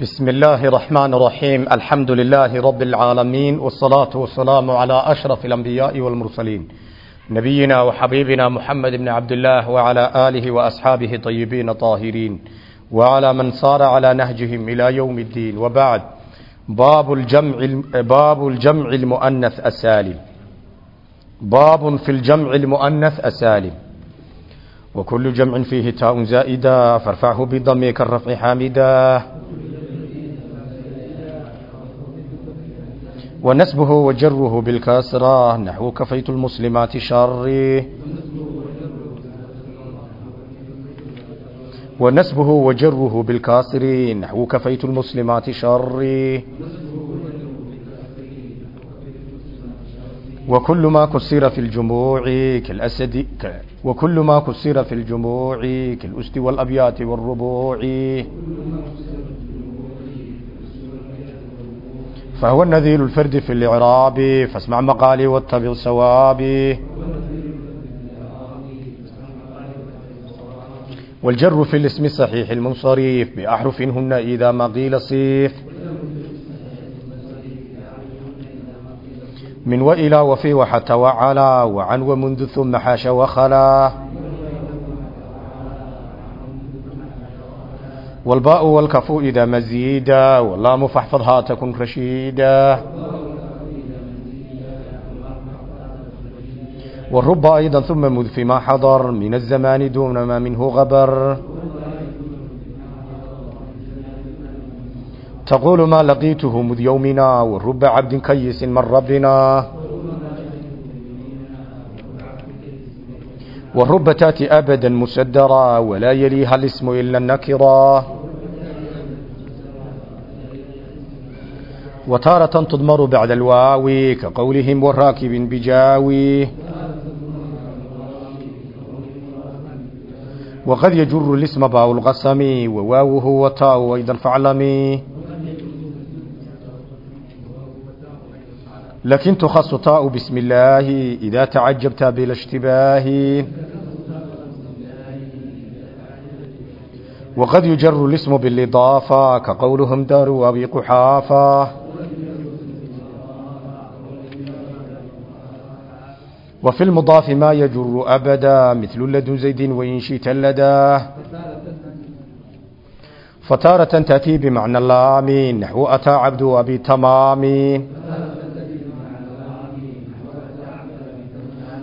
بسم الله الرحمن الرحيم الحمد لله رب العالمين والصلاة والسلام على أشرف الأنبياء والمرسلين نبينا وحبيبنا محمد بن عبد الله وعلى آله وأصحابه طيبين طاهرين وعلى من صار على نهجهم إلى يوم الدين وبعد باب الجمع باب الجمع المؤنث السالم باب في الجمع المؤنث السالم وكل جمع فيه تاء زائدة فارفعه بضم كالرفع حامدا ونسبه وجره بالكسرة نحو كفيت المسلمات شره ونسبه وجره بالكسر نحو كفيت المسلمات شره وكل ما كسر في الجموع كالأسد وكل ما كسر في الجموع كالأسد والأبيات والربوع فهو النذير الفرد في الإعراب فاسمع مقالي واتبع صوابي والجر في الاسم الصحيح المنصرف بأحرف هن إذا ما قيل صيف من وإلى وفي وحتى وعلى وعن ومنذ ثم حاش وخلا والباء والكف إذا مزيدا واللام فاحفظها تكن رشيدا والرب أيضا ثم مذ فيما حضر من الزمان دون ما منه غبر تقول ما لقيته مذ يومنا والرب عبد كيس من ربنا والرب تاتي أبدا مسدرا ولا يليها الاسم إلا النكرا وتارة تضمر بعد الواو كقولهم والراكب بجاوي وقد يجر الاسم باء القسم وواوه وتاء أيضا فاعلمي لكن تخص تاء بسم الله إذا تعجبت بلا اشتباه وقد يجر الاسم بالإضافة كقولهم دار وابي قحافة وفي المضاف ما يجر أبدا مثل لدن زيد وإن شئت لداه فتارة تأتي بمعنى اللام نحو أتى عبد أبي تمام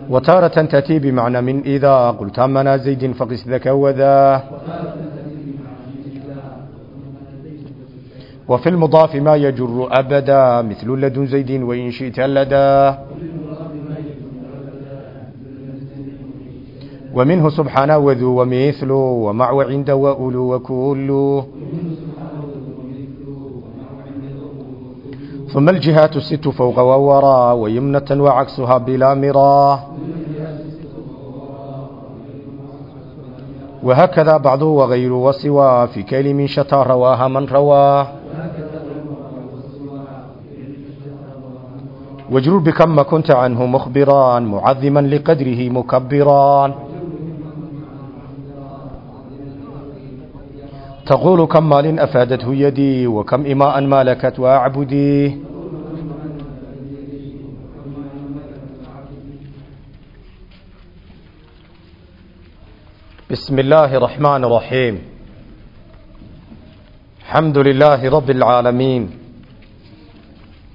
وتارة تأتي بمعنى من إذا قلت أمنا زيد فقس ذك وذا وفي المضاف ما يجر أبدا مثل لدن زيد وإن شئت لدى ومنه سبحانه وذو ومثل ومع وعند وأولو وكل ثم الجهات الست فوق ووراء ويمنة وعكسها بلا مراه وهكذا بعض وغير وسوى في كلم شتى رواها من رواه واجرر بكم ما كنت عنه مخبرا معظما لقدره مكبرا تقول كم مال أفادته يدي وكم إماء مالكت وأعبدي بسم الله الرحمن الرحيم الحمد لله رب العالمين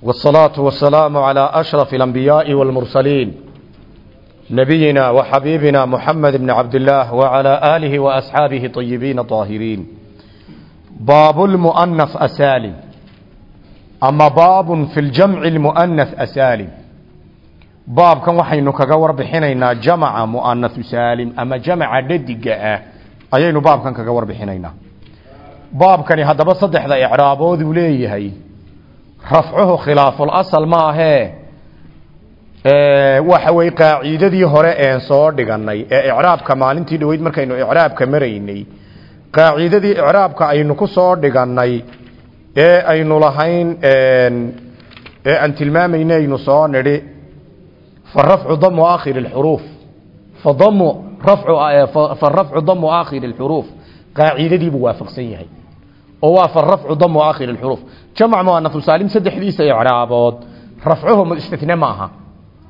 والصلاة والسلام على أشرف الأنبياء والمرسلين نبينا وحبيبنا محمد بن عبد الله وعلى آله وأصحابه طيبين طاهرين باب المؤنث أسالم أما باب في الجمع المؤنث أسالم baabkan waxaynu kaga warbixinaynaa jamaca muanasu saalim ama jamaca dhadiga ah ayaynu baabkan kaga warbixinaynaa. Baabkani haddaba saddexda icraaboodu leeyahay rafcuhu khilaafulasal ma ahee waxa wey qaacidadii hore een soo dhiganay ee icraabka maalintii dhaweyd markaynu icraabka maraynay qaacidadii icraabka aynu ku soo dhiganay ee aynu lahayn ee aan tilmaamaynaynu soo nidhi aakhiri lxuruuf fa damu rafcu fa rafcu damu aakhiri lxuruuf qaaciidadiibuu waafaqsan yahay oo waa farafcu damu aakhir alxuruf jamc muanafu saalim saddexdiisa icraabood rafcuhu istithne ma aha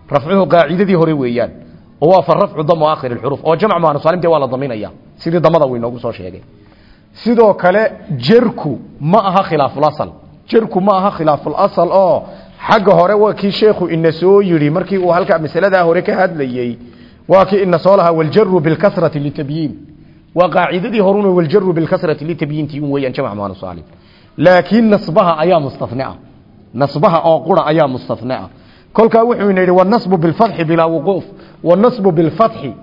rafcuhu qaacidadii hore weeyaan oo waa farafcu damu aakhir alxuruf oo jamc muanaf saalim dee waa la daminaya sidii damada uu inoogu soo sheegay sidoo kale jerku ma aha khilaafulasal jerku ma aha khilaafulasal oo xagga hore waa kii sheekhu ina soo yidhi markii uu halka masaladaa hore ka hadlayey waa kii ina soo lahaa waljaru bilkasrati litabyiin. Waa qaacidadii horuna waljaru bilkasrati litabyiintii un weeyaan jamc muanaf saalim laakiin nasbaha ayaa mustanaa nasbaha oo qura ayaa mustanaa kolkaa wuxuu ina yidhi wanasbu bilfatxi bilaa wuquuf. Wanasbu bilfatxi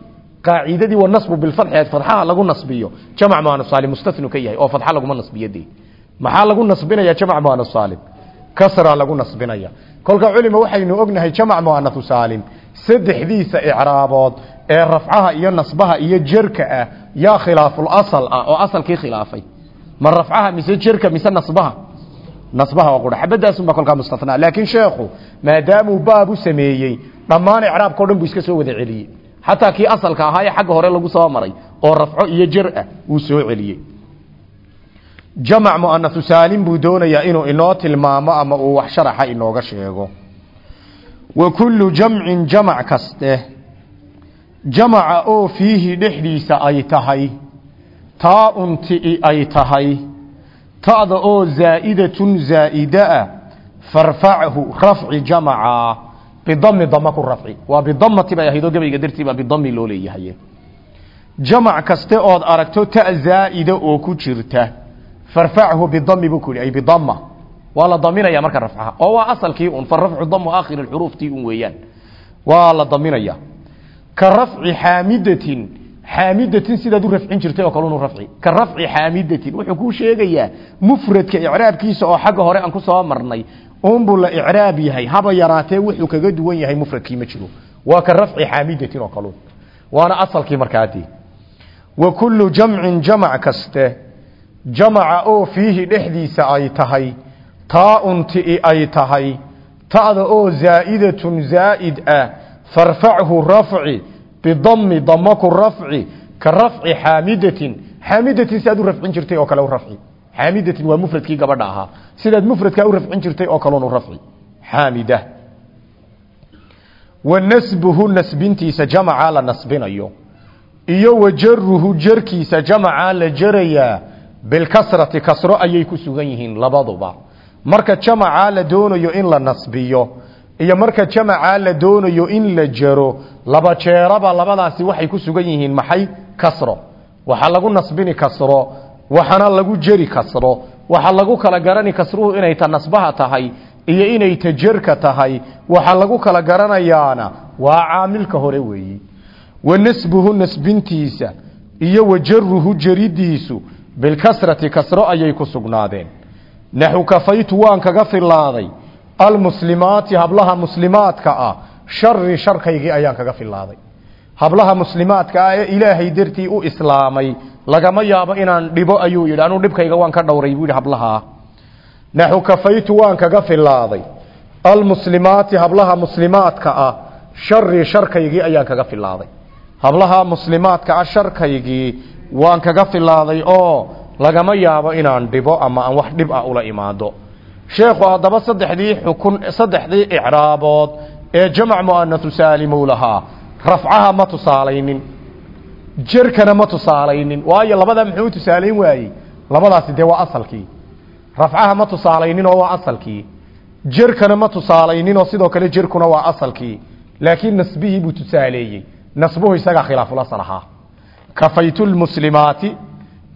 qaacidadii wanasbu bilfatxi aad fatxaha lagu nasbiyo jamc muanaf saalim mustanu ka yahay oo fatxa laguma nasbiyo maxaa lagu nasbinaya jamc muanaf saalim kasra lagu nasbinaya. Kolka culima waxaynu ognahay jamc muanafu saalim saddexdiisa icraabood ee rafcaha iyo nasbaha iyo jerka ah yaa khilaaful asal ah oo asalkii khilaafay. Ma rafcaha mise jerka mise nasbaha? Nasbaha oo qura xabadaasunbaa kolkaa mustanaa laakiin sheekhu maadaamuu baab u sameeyey dhammaan icraabka o dhan buu iska soo wada celiyey. Xataa kii asalka ahaa ee xagga hore lagu soo maray oo rafco iyo jer ah uu soo celiyey jamac muanasu saalim buu doonayaa inuu inoo tilmaamo ama uu wax sharaxa inooga sheego. Wa kullu jamcin jamac kaste. Jamaca oo fiihi dhexdiisa ay tahay taa untii ay tahay. Ta'da oo zaa'idatun zaa'ida ah farfachu rafci jamaca. Bidami dama ku rafci. Waa bidamati bay ahayd oo gabayga dartii baa bidami loo leeyahay. Jamac kaste ood aragto ta zaa'ida oo ku jirta farfachu bidami buu ku yidhi ay bidama waa la daminaya marka rafcaha. Oo waa asalkii un farafcu damu aakhir xuruuftii un weeyaan. Waa la daminaya ka rafci xaamidatin xaamidatin sidaad u rafcin jirtay oo kalenu rafci. Ka rafci xaamidatin wuxuu kuu sheegayaa mufradka icraabkiisa oo xagga hore aan ku soo marnay. Unbuu la icraab yahay haba yaraatee wuxuu kaga duwan yahay mufradkii ma jiro. Waa ka rafci xaamidatin oo kalun. Waana asalkii markaadii wa kullu jamcin jamac kaste jamaca oo fiihi dhexdiisa ay tahay taa-un ay tahay ta'da oo zaa'idatun zaa'id ah farfachu rafci bidami dama ku rafci ka rafci xaamidatin xaamidatin siaad u rafcin jirtay oo kale u rafci. Xaamidatin waa mufradkii gabadha ahaa. Sidaad mufradkaa u rafcin jirtay oo kaleun u rafci. Xaamida wa nasbintiisa jamacaa la nasbinayo. Iyo wa jaruhu jarkiisa jamacaa la jarayaa bilkasrati kasro ayay ku sugan yihiin labaduba. Marka jamacaa la doonayo in la nasbiyo iyo marka jamacaa la doonayo in la jaro laba jeeraba labadaasi waxay ku sugan yihiin maxay? Kasro. Waxaa lagu nasbini kasro waxaana lagu jeri kasro waxaa lagu kala garani kasruhu inay ta nasbaha tahay iyo inay ta jerka tahay waxaa lagu kala garanayaana waa caamilka hore weeyi. Wa nasbuhu nasbintiisa iyo wa jaruhu jaridiisu bilkasrati kasro ayay ku sugnaadeen naxu kafaytu waan kaga filaaday almuslimaati hablaha muslimaadka ah shari sharkaygii ayaan kaga filaaday hablaha muslimaadka ah ee ilaahay dartii u islaamay lagama yaabo inaan dhibo ayuu yidhi anuu dhibkayga waan ka dhowray buu yidhi hablahaa naxu kafaytu waan kaga filaaday almuslimaati hablaha muslimaadka ah shari sharkaygii ayaan kaga filaaday hablaha muslimaadka ah sharkaygii waan kaga filaaday oo lagama yaabo inaan dhibo ama aan wax dhib ah ula imaado. Sheekhu haddaba saddexdii xukun saddexdii icraabood ee jamac mu'anasu saalimow lahaa rafcaha ma tusaalaynin jerkana ma tusaalaynin. Waayo labada muxuu u tusaalayn waayey? Labadaasi dee waa asalkii? Rafcaha ma tusaalaynin oo waa asalkii? Jerkana ma tusaalaynin oo sidoo kale jerkuna waa asalkii? Laakiin nasbihii buu tusaaleeyey nasbuhu isagaa khilaafulasal ahaa kafaytu lmuslimaati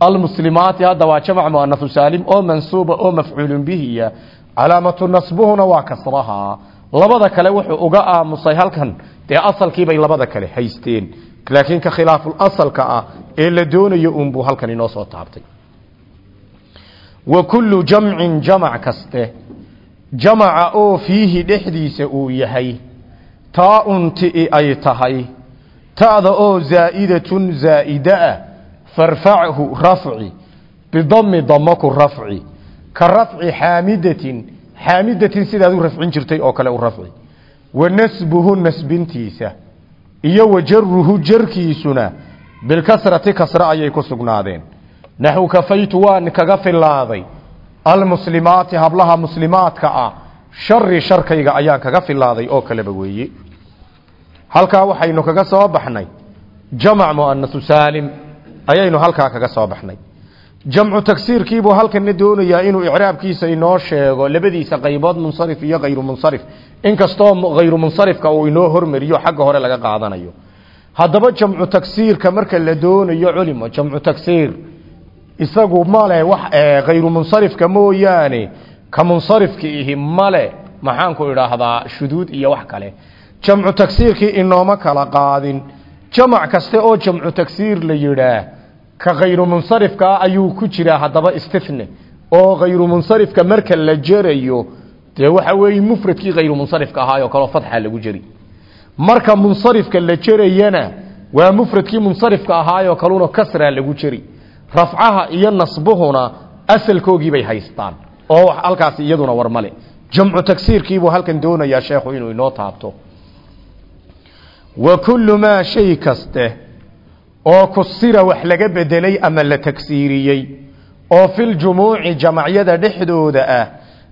almuslimaati hadda waa jamac muanasu saalim oo mansuuba oo mafcuulun bihiya calaamatu nasbuhuna waa kasraha. Labada kale wuxuu uga aamusay halkan. Dee asalkiibay labada kale haysteen. Laakiin ka khilaaful asalka ah ee la doonayo unbuu halkan inoo soo taabtay. Wa kullu jamcin jamac kaste. Jamaca oo fiihi dhexdiisa uu yahay taa-un ti ay tahay ta'da oo zaa'idatun zaa'ida ah farfachu rafci bidami damo ku rafci ka rafci xaamidatin xaamidatin sidaad u rafcin jirtay oo kale u rafci. Wa nasbuhu nasbintiisa iyo wa jaruhu jarkiisuna bilkasrati kasre ayay ku sugnaadeen. Naxu kafaytu waan kaga filaaday almuslimaati hablaha muslimaadka ah shari sharkayga ayaan kaga filaaday oo kaleba weeye halkaa waxaynu kaga soo baxnay. Jamac muanasu saalim ayaynu halkaa kaga soo baxnay. Jamcu tagsiirkiibuu halkana doonayaa inuu icraabkiisa inoo sheego labadiisa qaybood munsarif iyo hayru munsarif. Inkastoo hayru munsarifka uu inoo hormariyo xagga hore laga qaadanayo. Haddaba jamcu tagsiirka marka la doonayo culimo jamcu tagsiir. Isagu male wax hayru munsarifka mooyaane. Ka munsarifka ihi male maxaanku idhaahdaa shuduud iyo wax kale jamcu tagsiirkii inooma kala qaadin. Jamac kaste oo jamcu tagsiir la yidhaah ka khayru munsarifkaa ayuu ku jiraa haddaba istithne oo khayru munsarifka marka la jerayo dee waxa weeye mufradkii khayru munsarifka ahaayoo kaleo fatxa lagu jeri marka munsarifka la jerayana waa mufradkii munsarifka ahaayoo kaluna kasraa lagu jeri rafcaha iyo nasbuhuna asalkoogii bay haystaan. Oo halkaasi iyaduna war male jamcu tagsiirkiibuu halkan doonayaa sheekhu inuu inoo taabto kullu maa shay kaste oo kusira wax laga bedelay ama la tagsiiriyey oo filjumuuci jamacyada dhexdooda ah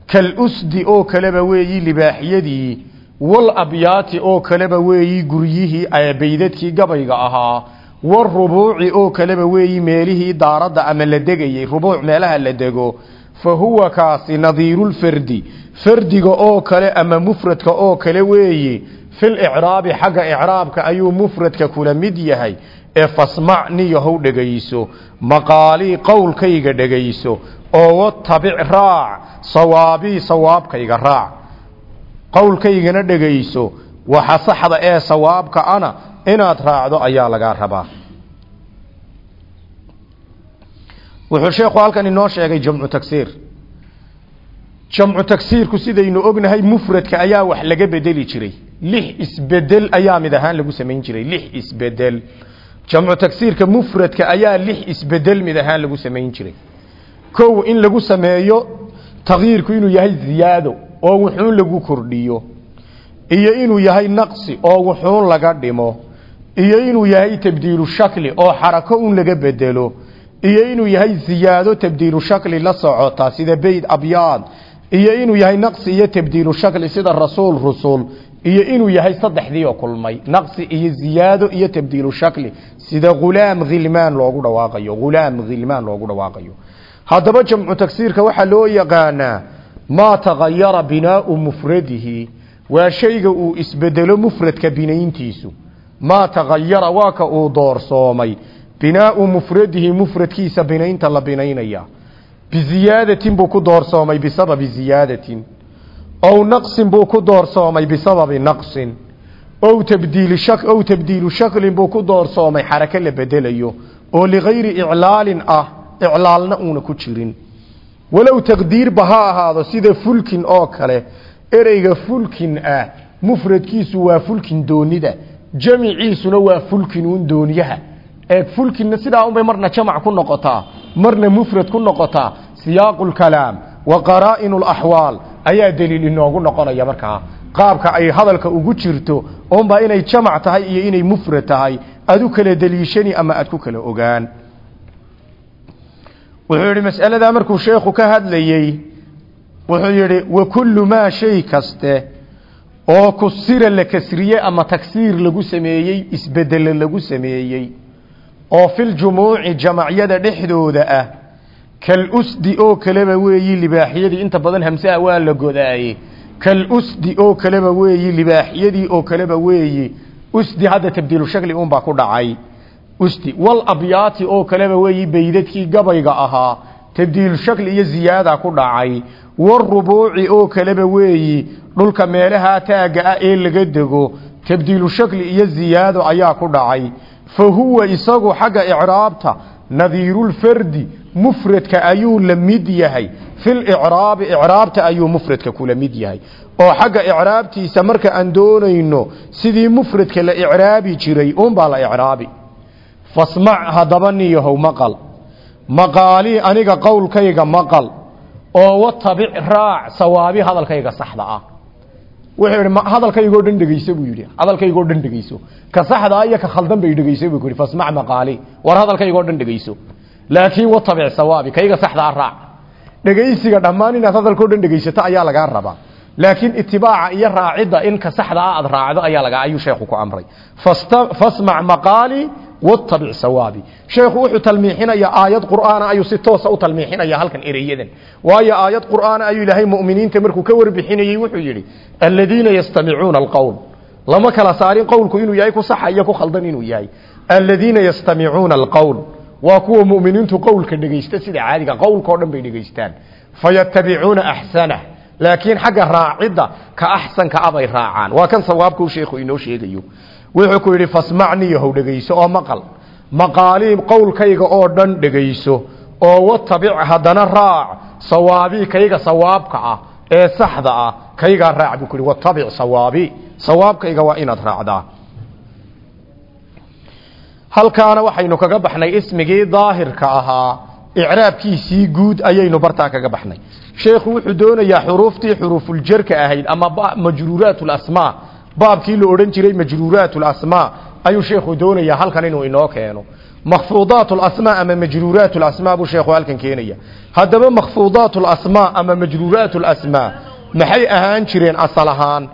kal usdi oo kaleba weeyi libaaxyadii wal abyaati oo kaleba weeyi guryihii baydadkii gabayga ahaa war rubuuci oo kaleba weeyi meelihii daaradda ama la degayey rubuuc meelaha la dego fa huwa kaasi nadiirulfardi fardiga oo kale ama mufradka oo kale weeye fil icraabi xagga icraabka ayuu mufradka kula mid yahay ee fasmac niyahow dhegayso maqaalii qowlkayga dhegayso oo watabic raac sawaabii sawaabkayga raac qowlkaygana dhegayso waxa saxda ee sawaabka ana inaad raacdo ayaa lagaa rabaa wuxuu sheekhu halkan inoo sheegay jamcu tagsiir jamcu tagsiirku sidaynu ognahay mufradka ayaa wax laga bedeli jiray lix isbeddel ayaa mid ahaan lagu samayn jiray. Lix isbeddel jamcu tagsiirka mufradka ayaa lix isbeddel mid ahaan lagu samayn jiray. Kow in lagu sameeyo takyiirku inuu yahay ziyaado oo wuxuun lagu kordhiyo. Iyo inuu yahay naqsi oo wuxuun laga dhimo. Iyo inuu yahay tabdiilu shakli oo xarako un laga bedelo iyo inuu yahay ziyaado tabdiilu shakli la socota sida beyd abyaad. Iyo inuu yahay naqsi iyo tabdiilu shakli sida rasuul rusul iyo inuu yahay saddexdii oo kulmay naqsi iyo ziyaado iyo tabdiilu shakli. Sida ghulaam khilmaan loogu dhawaaqayo ghulaam khilmaan loogu dhawaaqayo. Haddaba jamcu tagsiirka waxaa loo yaqaanaa maa tagayara binaau mufradihi. Waa shayga uu isbedelo mufradka binayntiisu. Maa tagayara waa ka uu doorsoomay. Binaau mufradihi mufradkiisa binaynta la binaynaya. Biziyaadatin buu ku doorsoomay bisababi ziyaadatin ow naqsin buu ku doorsoomay bisababi naqsin. Ow tabdiili ow tabdiilu shaklin buu ku doorsoomay xarako la bedelayo. Oo ligayri iclaalin ah iclaalna uuna ku jirin. Walow taqdiirba ha ahaado sida fulkin oo kale ereyga fulkin ah mufradkiisu waa fulkin doonida jamiciisuna waa fulkinuun dooniyaha. Ee fulkinna sidaa unbay marna jamac ku noqotaa marna mufrad ku noqotaa siyaaqu lkalaam wa qaraa'inu laxwaal ayaa daliil inoogu noqonaya markaa qaabka ay hadalka ugu jirto unbaa inay jamac tahay iyo inay mufrad tahay aad u kala daliishani ama aad ku kala ogaan. Wuxuu yidhi mas'aladaa markuu sheekhu ka hadlayey wuxuu yidhi wa kullu maa shay kaste oo kusira la kasriye ama tagsiir lagu sameeyey isbedele lagu sameeyey oo filjumuuci jamacyada dhexdooda ah kalusdi oo kaleba weeyi libaaxyadii inta badan hamsaha waa la godaaye kalusdi oo kaleba weeyi libaaxyadii oo kaleba weeyi usdi hadda tabdiilu shakli unbaa ku dhacay usdi wal abyaati oo kaleba weeyi baydadkii gabayga ahaa tabdiilu shakli iyo ziyaada ku dhacay war rubuuci oo kaleba weeyi dhulka meelaha taagga ah ee laga dego tabdiilu shakli iyo ziyaado ayaa ku dhacay fa huwa isagu xagga icraabta nadiirulfardi mufradka ayuu la mid yahay. Fil icraabi icraabta ayuu mufradka kula mid yahay. Oo xagga icraabtiisa marka aan doonayno sidii mufradka la icraabi jiray uunbaa la icraabi fasmac haddaba niyahow maqal. Maqaalii aniga qowlkayga maqal. Oo watabic raac sawaabi hadalkayga saxda ah wuxuu yidhi hadalkaygoo dhan dhegeyso buu yidhi. Hadalkaygoo dhan dhegeyso ka saxda ah iyo ka khaldan bay dhegeyso buu yidhi. Fasmac maqaali. War hadalkaygoo dhan dhegeyso laakiin watabic sawaabi kayga saxdaa raac. Dhegaysiga dhammaan inaad hadalkao dhan dhegaysato ayaa lagaa rabaa. Laakiin itibaaca iyo raacidda in ka saxda ah aad raacdo ayaa laga ayuu sheekhu ku amray. Fasmac maqaali watabic sawaabi. Sheekhu wuxuu talmiixinayaa aayad qur'aana ayuu si toosa u talmiixinaya halkan ereyadan waayo aayad qur'aana ayuu ilaahay mu'miniinta markuu ka warbixinayey wuxuu yidhi aladiina yastamicuuna alqowl lama kala saarin qowlku inuu yahay ku saxa iyo ku khaldan inuu yahay. Aladiina yastamicuuna alqowl waa kuwa mu'miniintu qowlka dhegaysta sida caadiga qowlkao dhan bay dhegaystaan. Fayatabicuuna axsanah laakiin xagga raacidda ka axsanka abay raacaan. Waa kan sawaabkuu sheekhu inoo sheegayo wuxuu ku yidhi fasmacni yahow dhegayso oo maqal. Maqaalii qowlkayga oo dhan dhegayso oo watabic haddana raac. Sawaabii kayga sawaabka ah ee saxda ah kaygaa raac buu ku yidhi. Watabic sawaabi. Sawaabkayga waa inaad raacdaa. Halkaana waxaynu kaga baxnay ismigii daahirka ahaa. Icraabkiisii guud ayaynu bartaa kaga baxnay. Sheekhu wuxuu doonayaa xuruuftii xuruufuljarka ahayd ama majruuraat lasmaa baabkii la odhan jiray majruuraat lasmaa ayuu sheekhu doonayaa halkan inuu inoo keeno. Makfuudaat lasmaa ama majruuraat lasmaa buu sheekhu halkan keenaya haddaba makfuudaat lasmaa ama majruuraat lasmaa maxay ahaan jireen asal ahaan?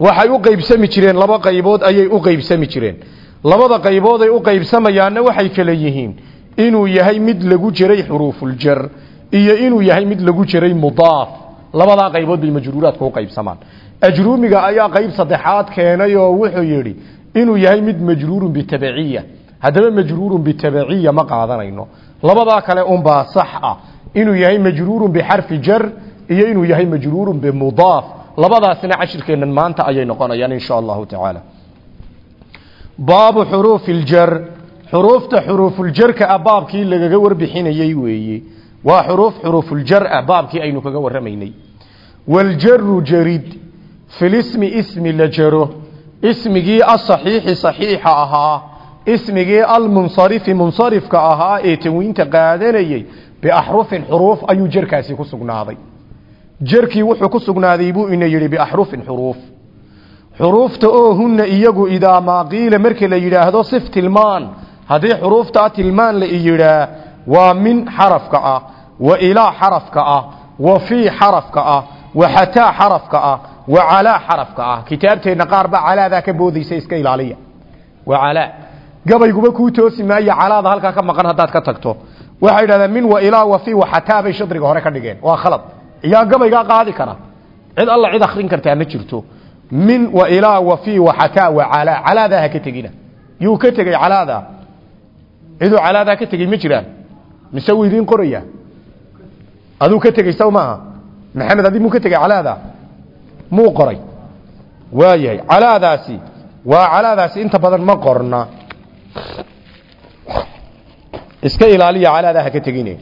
Waxay u qaybsami jireen laba qaybood ayay u qaybsami jireen. Labada qaybood ay u qaybsamayaanna waxay kala yihiin inuu yahay mid lagu jiray xuruufuljar iyo inuu yahay mid lagu jiray mudaaf. Labadaa qaybood bay majruuraadku u qaybsamaan ajruumiga ayaa qayb saddexaad keenay oo wuxuu yidhi inuu yahay mid majruurun bitabiciya haddaba majruurun bitabiciya ma qaadanayno. Labadaa kale unbaa sax ah. Inuu yahay majruurun bixarfi jar iyo inuu yahay majruurun bimudaaf. Labadaasina cashirkeennan maanta ayay noqonayaan insha allahu tacaala baabu xuruufi ljar xuruufta xuruufuljarka ah baabkii lagaga warbixinayey weeye. Waa xuruuf xuruufuljar ah baabkii aynu kaga warramaynay. Waljaru jarid filismi ismi la jaro. Ismigii asaxiixi saxiixa ahaa ismigii almunsarifi munsarifka ahaa ee tanwiinta qaadanayey biaxrufin xuruuf ayuu jarkaasi ku sugnaaday. Jarkii wuxuu ku sugnaaday buu ina yidhi biaxrufin xuruuf. Xuruufta oo hunna iyagu idaa maaqiila marka la yidhaahdo sif tilmaan haddii xuruuftaa tilmaan la yidhaa waa min xarafka ah wa ilaa xarafka ah wa fii xarafka ah wa xataa xarafka ah wa calaa xarafka ah. Kitaabteenna qaar ba calaadaa ka boodaysa iska ilaaliya. Wa calaa gabayguba kuu toosi maayo calaada halkaa ka maqan haddaad ka tagto. Waxay yidhahdeen min wa ilaa wa fii wa xataa bay shadriga hore ka dhigeen. Waa khalad. Yaa gabaygaa qaadi kara. Cid alla cid akrin kartaa ma jirto. Min wa ilaa wa fii wa xataa wa calaa calaadaa ha ka tegina. Yuu ka tegey calaadaa. Ciduu calaadaa ka tegey ma jiraan. Mise wuu idiin qoraya aduu ka tegey saw maaha? Maxamed adi muu ka tegey calaada muu qoray. Waayahay calaadaasi waa calaadaasi inta badan ma qorna. Iska ilaaliya calaadaa ha ka tegine.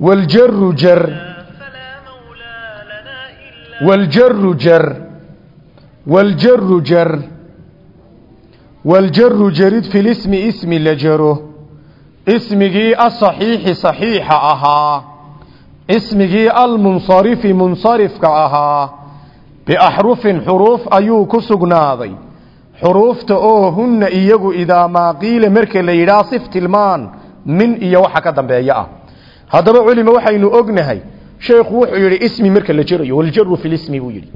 Waljaru jar. Waljaru jar. Waljaru jar. Waljaru jarid fi lismi ismi la jaro. Ismigii asaxiixi saxiixa ahaa. Ismigii almunsarifi munsarifka ahaa biaxrufin xuruuf ayuu ku sugnaaday xuruufta oo hunna iyagu idaa maaqiila marka la yidhaha sif tilmaan min iyo waxa ka dambeeya ah haddaba culima waxaynu ognahay sheekhu wuxuu yidhi ismi marka la jarayo waljaru filismi buu yidhi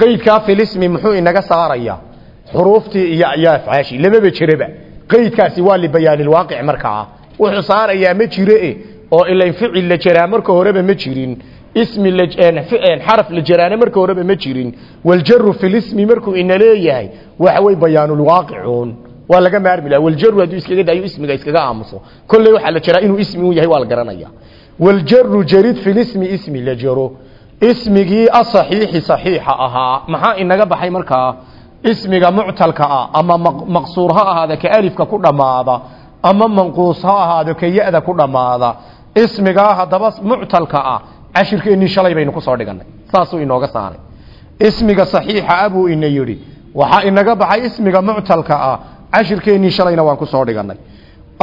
qeydkaa filismi muxuu inaga saarayaa xuruuftii iyo iyo afcaashii lamaba jiraba qeydkaasi waa libayaanilwaaqic markaa wuxuu saarayaa ma jire oo ilayn ficil la jaraa marka horeba ma jirin ismi xaraf la jaraana marka horeba ma jirin. Waljaru filismi markuu ina leeyahay waxa wey bayaanulwaaqicuun waa laga maarmi laha waljaru hadduu iskaga dayo ismiga iskaga aamuso. Kolley waxaa la jaraa inuu ismi u yahay waa la garanaya. Waljaru jarid filismi ismi la jaro. Ismigii asaxiixi saxiixa ahaa maxaa inaga baxay markaa? Ismiga muctalka ah ama maqsuur ha ahaada ka alifka ku dhammaada ama manquus ha ahaado ka ya-da ku dhammaada. Ismigaa haddaba muctalka ah cashirkeennii shalay baynu ku soo dhigannay saasuu inooga saaray ismiga saxiixa ah buu ina yidhi waxaa inaga baxay ismiga muctalka ah cashirkeennii shalayna waan ku soo dhigannay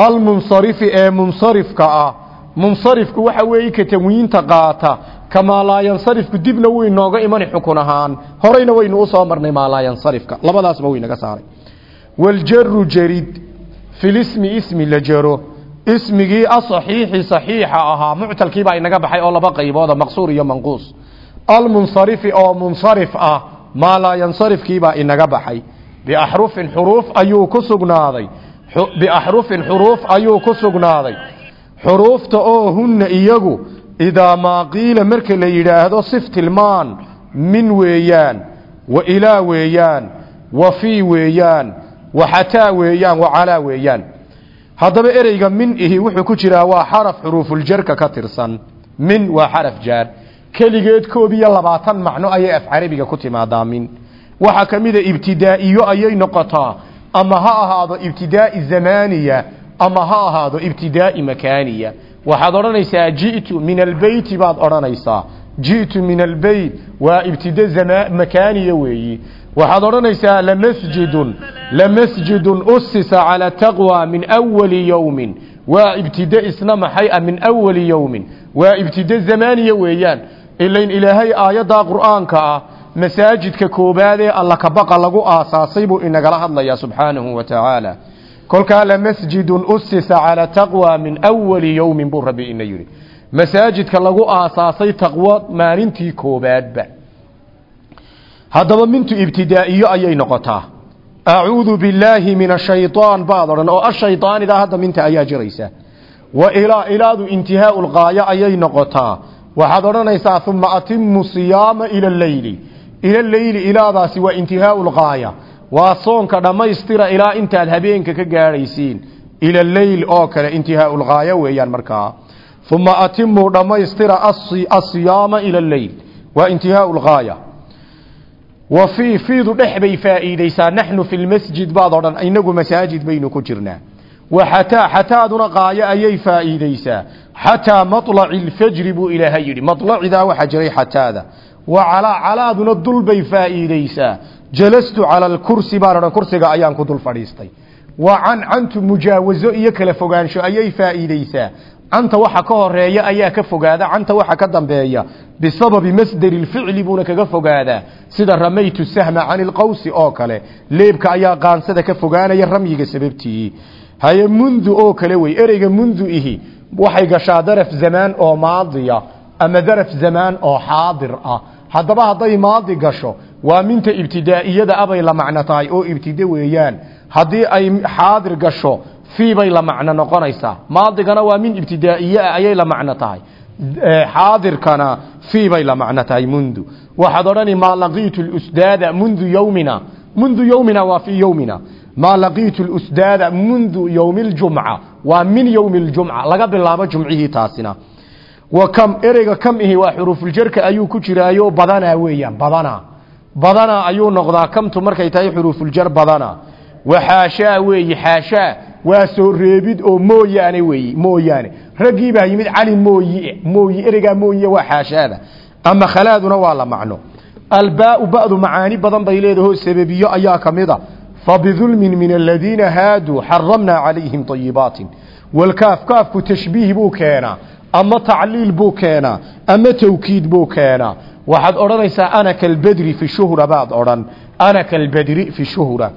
almunsarifi ee munsarifka ah munsarifku waxa weeye ka tanwiinta qaata ka maalaayansarifku dibna wuu inooga imani xukun ahaan horeyna waynu u soo marnay maalaayansarifka labadaasba wuu inaga saaray waljaru jarid filismi ismi la jaro ismigii asaxiixi saxiixa ahaa muctalkiibaa inaga baxay oo laba qaybooda maqsuur iyo manquus. Almunsarifi oo munsarif ah maa laa yansarifkiibaa inaga baxay. Biaxrufin xuruuf ayuu ku sugnaaday. Biaxrufin xuruuf ayuu ku sugnaaday. Xuruufta oo hunna iyagu idaa maa qiila marka la yidhaahdo sif tilmaan min weeyaan wa ilaa weeyaan wa fii weeyaan wa xataa weeyaan wa calaa weeyaan haddaba ereyga min ihi wuxuu ku jiraa waa xaraf xuruufuljarka ka tirsan. Min waa xaraf jaar. Keligeed koob iyo labaatan macno ayay af carabiga ku timaadaa min. Waxaa ka mida ibtidaa'iyo ayay noqotaa. Ama ha ahaado ibtidaa'i zamaniya ama ha ahaado ibtidaa'i makaaniya. Waxaad odhanaysaa ji'tu min albeyti baad odhanaysaa. Ji'tu min albeyt waa ibtida makaaniya weeyi waxaad odhanaysaa lamasjidun lamasjidun usisa calaa taqwa min awali yowmin waa ibtide isna maxay ah min awali yowmin waa ibtide zamaaniya weeyaan. Ilayn ilaahay aayaddaa qur'aanka ah masaajidka koobaadee alla kabaqa lagu aasaasay buu inagala hadlayaa subxaanahu wa tacaala kolkaa lamasjidun usisa calaa taqwa min awali yowmin buu rabbi ina yidhi. Masaajidka lagu aasaasay taqwo maalintii koobaadba haddaba mintu ibtidaa'iyo ayay noqotaa. Acuudu billaahi min ashayaan baad odhan oo ashaydaanidaa hadda minta ayaa jiraysa. Wa ilaa ilaadu intihaau lqaayo ayay noqotaa. Waxaad odhanaysaa uma atimu siyaama ila leyli ila leyli ilaadaasi waa intihaau waa soonka dhammaystira ilaa intaad habeenka ka gaadhaysiin. Ila leyl oo kale intihaau lqaayo weeyaan markaa. Uma atimuu dhammaystira asiyaama ila leyl waa intihaau wa fii fiidu dhex bay faa'iideysaa naxnu fi lmasjid baad odhan inagu masaajid baynu ku jirnaa. Wa xataa xataaduna qaayo ayay faa'iideysaa xataa maطlaci lfajri buu ilaahay yidhi. Maطlacidaa waxaa jiray xataada. Wa calaa calaaduna dul bay faa'iideysaa jalastu cala alkursi baan odhan kursiga ayaan ku dul fadhiistay. Wa can cantu mujaawazo iyo kala fogaansho ayay faa'iideysaa canta waxa ka horreeya ayaa ka fogaada canta waxa ka dambeeya. Bisababi masdari lficli buuna kaga fogaadaa sida ramaytu sahma cani lqawsi oo kale. Leebka ayaa qaansada ka fogaanaya ramyiga sababtii. Haye mundu oo kale wey ereyga mundu ihi. Waxay gashaa daraf zamaan oo maadiya ama daraf zamaan oo xaadir ah. Haddaba hadday maadi gasho waa minta ibtidaa'iyada abay la macno tahay oo ibtide weeyaan. Haddii ay xaadir gasho fii bay la macno noqonaysaa. Maadigana waa min ibtidaa'iye ah ayay la macno tahay. Xaadirkana fii bay la macno tahay mundu. Waxaad odhani maa laqiitu lusdaada mundu yowmina mundu yowmina waa fii yowmina maa laqiitu lusdaada mundu yowmi ljumca waa min yowmi ljumca laga bilaabo jumcihii taasina. Wa kam ereyga kam ihi waa xuruufuljarka ayuu ku jiraayo badanaa weeyaan badanaa badanaa ayuu noqdaa kamtu markay tahay waa soo reebid oo mooyaane weeyi mooyaane. Raggii baa yimid cali mooyi mooyi ereygaa mooyi waa xaashaada. Ama khalaaduna waa la macno. Albaau ba'du macaani badan bay leedaho sababiyo ayaa ka mid a. Fabidulmin min aladiina haaduu xaramnaa calayhim طayibaatin walkaaf kaafku tashbiih buu keenaa ama tacliil buu keenaa ama tawkiid buu keenaa. Waxaad odhanaysaa ana kalbedri fi shuhra baad odhan. Ana kalbedri fi shuhra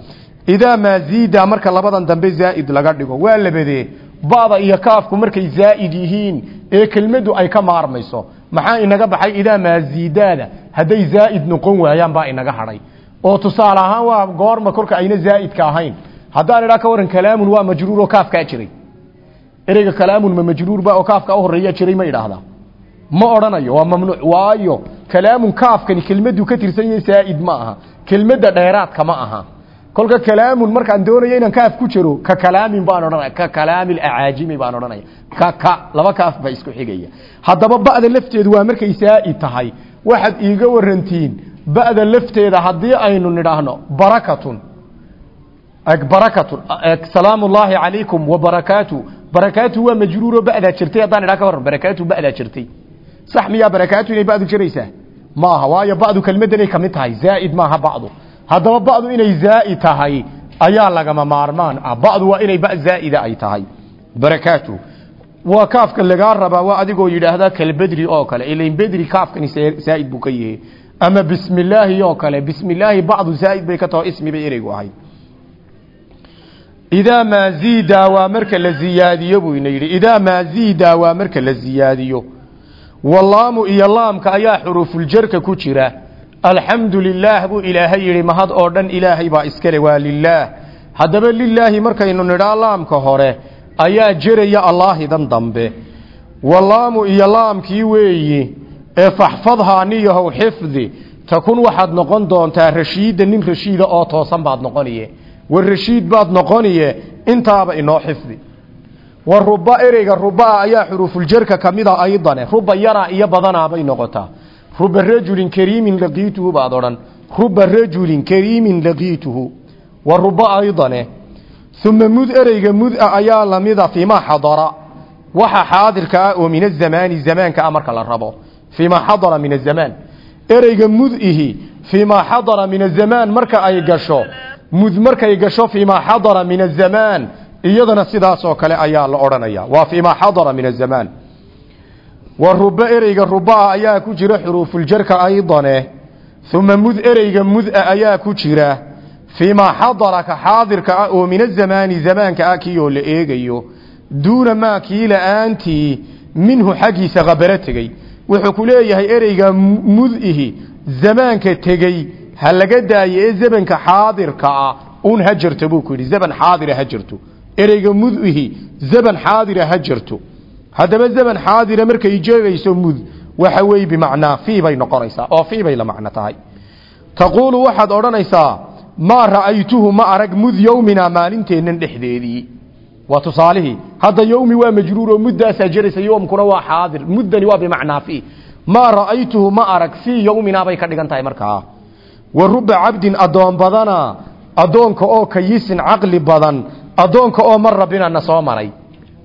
idaa maa ziida marka labadan dambe zaa'id laga dhigo. Waa labadee ba'da iyo kaafku markay zaa'id yihiin ee kelmaddu ay ka maarmayso. Maxaa inaga baxay? Idaa maa ziidaada hadday zaa'id noqon waayaan baa inaga hadhay oo tusaale ahaan waa goorma kolka ayna zaa'idka ahayn. Haddaan idhaa ka waran kalaamun waa majruur oo kaafkaa jiray. Ereyga kalaamun ma majruurba oo kaafka u horreeya jiray ma idhaahdaa? Ma odhanayo waa mamnuuc. Waayo kalaamun kaafkani kelmaddu ka tirsan yahay zaa'id ma aha kolka kalaamun markaan doonayo inaan kaaf ku jiro ka kalaamin baan odhanaya ka kalaamil acaajimi baan odhanaya ka ka laba kaaf baa isku xigaya. Haddaba ba'da lafteedu waa markay saa'id tahay. Waxaad iiga warantiin ba'da lafteeda haddii aynu nidhaahno barakatun. Barakatun. Salaamu ullaahi calaykum wabarakaatu barakaatu. Waa majruuro ba'daa jirtay haddaan idhaa ka warran barakaatu ba'daa jirtay. Sax miyaa barakaatu inay ba'du jiraysaa? Maaha waayo ba'du kelmaddanay ka tahay. Zaa'id maaha ba'du haddaba ba'du inay zaa'id tahay ayaa lagama maarmaan ah. Ba'du waa inay ba zaa'ida ay tahay. Barakaatu. Waa kaafka lagaa rabaa waa adigoo yidhaahdaa kalbedri oo kale. Ilain bedri kaafkani zaa'id buu ka yahay ama bismi illaahi oo kale. Bismi illaahi bacdu zaa'id bay ka taho ismi bay ereygu ahayd. Idaa maa ziidaa waa marka la ziyaadiyo buu ina yidhi. Idaa maa ziidaa waa marka la ziyaadiyo. Walaamu iyo laamka ayaa xuruufuljarka ku jira alxamdu lilaah buu ilaahay yidhi mahad oo dhan ilaahay baa iskale waa lilaah haddaba lilaahi markaynu nidhaa laamka hore ayaa jeraya allaahidan dambe. Walaamu iyo laamkii weeyi ee faxfadhaa niyahow xifdi takun waxaad noqon doontaa rashiida nin rashiida oo toosan baad noqoniye war rashiid baad noqoniye intaaba inoo xifdi. Wa ruba ereyga rubaa ayaa xuruufuljarka ka mida aydane ruba yaraa iyo badanaa bay noqotaa ruba rajulin kariimin laqiituhu baad odhan ruba rajulin kariimin laqiituhu wa ruba aydane uma mud ereyga muda ayaa lamida fiimaa xadara. Waxa xaadirka ah oo min azamaani zamaanka ah marka la rabo. Fiimaa xadara min azamaan ereyga mudihi fiimaa xadara min azamaan marka ay gasho. Mud markay gasho fiimaa xadara min azamaan iyadana sidaasoo kale ayaa la odhanaya waa fiimaa xadara min azamaan wa ruba ereyga rubaa ayaa ku jira xuruufuljarka aydane uma mud ereyga muda ayaa ku jira fiimaa xadara ka xaadirka ah oo min azamaani zamaanka ah kiioo la eegayo. Duuna maa kii la'aantii minhu xaggiisa khabaro tegey. Wuxuu ku leeyahay ereyga mudihi zamaanka tegey ha laga daayo ee zamanka xaadirka ah. Un ha jirto buu ku zaban xaadira ha jirto. Ereyga mudihi zaban xaadira ha jirto haddaba zaban xaadira markay jeegayso mud waxa weeye bimacnaa fii bay noqonaysaa oo fii bay la macno tahay. Taquulu waxaad odhanaysaa maa ra'aytuhu ma arag mud yowmina maalinteennan dhexdeedii. Waa tusaalihii hadda yowmi waa majruur oo muddaasaa jiraysa yowmkuna waa xaadir muddani waa bimacnaa fii. Maa ra'aytuhu ma arag fii yowminaa bay ka dhigan tahay markaa. Wa ruba cabdin addoon badana addoonka oo kayisin caqli badan addoonka oo mar rabbina na soo maray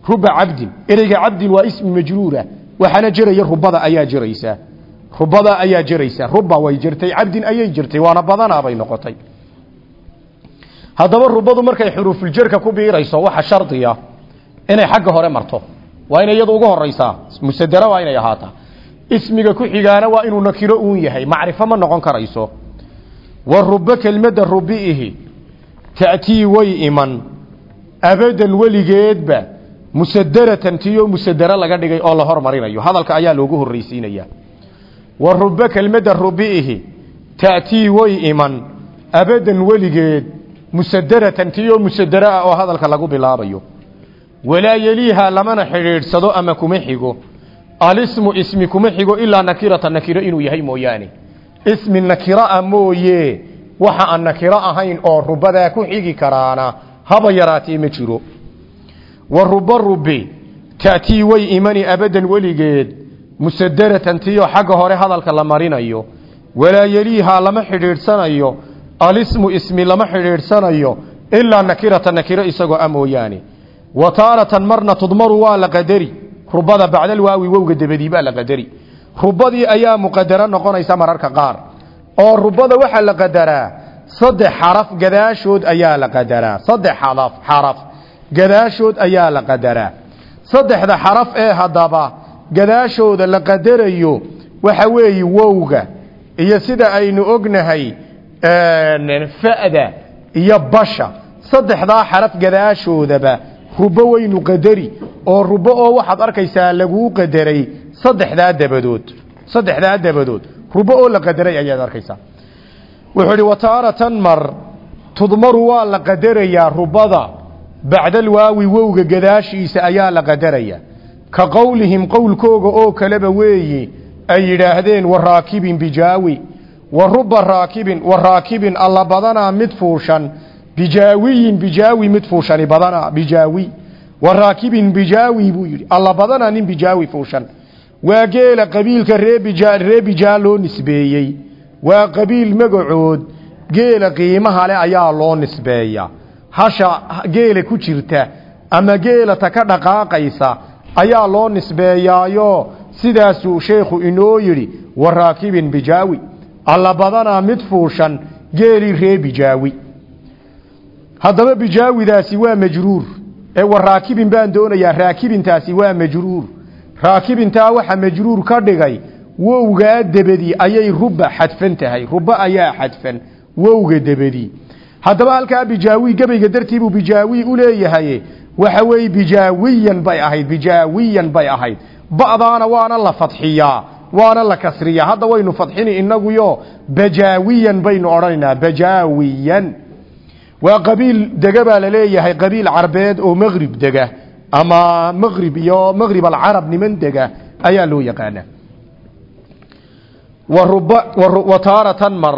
ruba cabdin. Ereyga cabdin waa ismi majruura. Waxaana jiraya rubada ayaa jiraysa. Rubada ayaa jiraysa. Ruba way jirtay cabdin ayay jirtay waana badanaa bay noqotay. Haddaba rubadu markay xuruufuljarka ku biirayso waxa shardiya inay xagga hore marto. Waa inay iyadu ugu horeysaa musadara waa inay ahaataa. Ismiga ku xigaana waa inuu nakiro uun yahay. Macrifo ma noqon karayso. Wa ruba kelmadda rubiihi ta'tii way iman. Abadan weligeedba musadaratan tiyo musadara laga dhigay oo la hormarinayo. Hadalka ayaa loogu horreysiinaya. Wa ruba kelmadda rubiihi ta'tii way iman. Abadan weligeed musadaratan tiyo musadara ah oo hadalka lagu bilaabayo. Walaa yeliiha lamana xidhiidhsado ama kuma xigo. Alismu ismi kuma xigo ilaa nakirata nakiro inuu yahay mooyaane. Ismi nakira mooye waxa aan nakiro ahayn oo rubadaa ku xigi karaana haba yaraatee ma jiro wa ruba rubi ta'tii way imani abadan weligeed musadaratan tiyo xagga hore hadalka la marinayo. Walaa yeliiha lama xidhiidhsanayo alismu ismi lama xidhiidhsanayo ilaa nakirata nakiro isagoo a mooyaane. Wa taaratan marna tudmaru waa la qadari rubada bacdal waawi wowga dabadii baa la qadari. Rubadii ayaa muqadaro noqonaysa mararka qaar. Oo rubada waxaa la qadaraa saddex xaraf gadaashood ayaa la qadaraa saddex xaraf gadaashood ayaa la qadaraa. Saddexda xaraf ee haddaba gadaashooda la qadarayo waxa weeye wowga iyo sida aynu ognahay fa'da iyo basha. Saddexdaa xaraf gadaashoodaba rubo weynu qadari oo rubo oo waxaad arkaysaa laguu qadaray saddexdaa dabadood. Saddexdaa dabadood rubo oo la qadaray ayaad arkaysaa. Wuxuu idhi wataaratan mar tudmaru waa la qadarayaa rubada bacdal waawi wowga gadaashiisa ayaa la qadaraya. Ka qowlihim qowlkooga oo kaleba weeyi ay yidhaahdeen waraakibin bijaawi. Wa ruba raakibin wa raakibin alla badanaa mid fuushan. Bijaawiyin bijaawi mid fuushani badanaa bijaawi. Wa raakibin bijaawi buu yidhi. Alla badanaa nin bijaawi fuushan. Waa geela qabiilka ree bijaa loo nisbeeyey. Waa qabiil magacood geela qiimaha leh ayaa loo nisbeeya hasha geela ku jirta ama geela ta ka dhaqaaqaysa ayaa loo nisbeeyaayo sidaasuu sheekhu inoo yidhi wa raakibin bijaawi. Alla badanaa mid fuushan geelii ree bijaawi. Haddaba bijaawidaasi waa majruur. Ee wa raakibin baan doonayaa raakibintaasi waa majruur. Raakibintaa waxa majruur ka dhigay wowgaa debadii ayay ruba xadfan tahay. Ruba ayaa xadfan wowga debadii haddaba halkaa bijaawi gabayga dartiibuu bijaawi u leeyahay. Waxa weeye bijaawiyan bay ahayd bijaawiyan bay ahayd. Ba'daana waana la fadxiyaa waana la kasriyaa. Hadda waynu fadxini inaguyo bajaawiyan baynu odhanaynaa bajaawiyan waa qabiil dega baa la leeyahay qabiil carbeed oo maqrib dega ama maqrib iyo maqrib alcarab niman dega ayaa loo yaqaanaa. Wa taaratan mar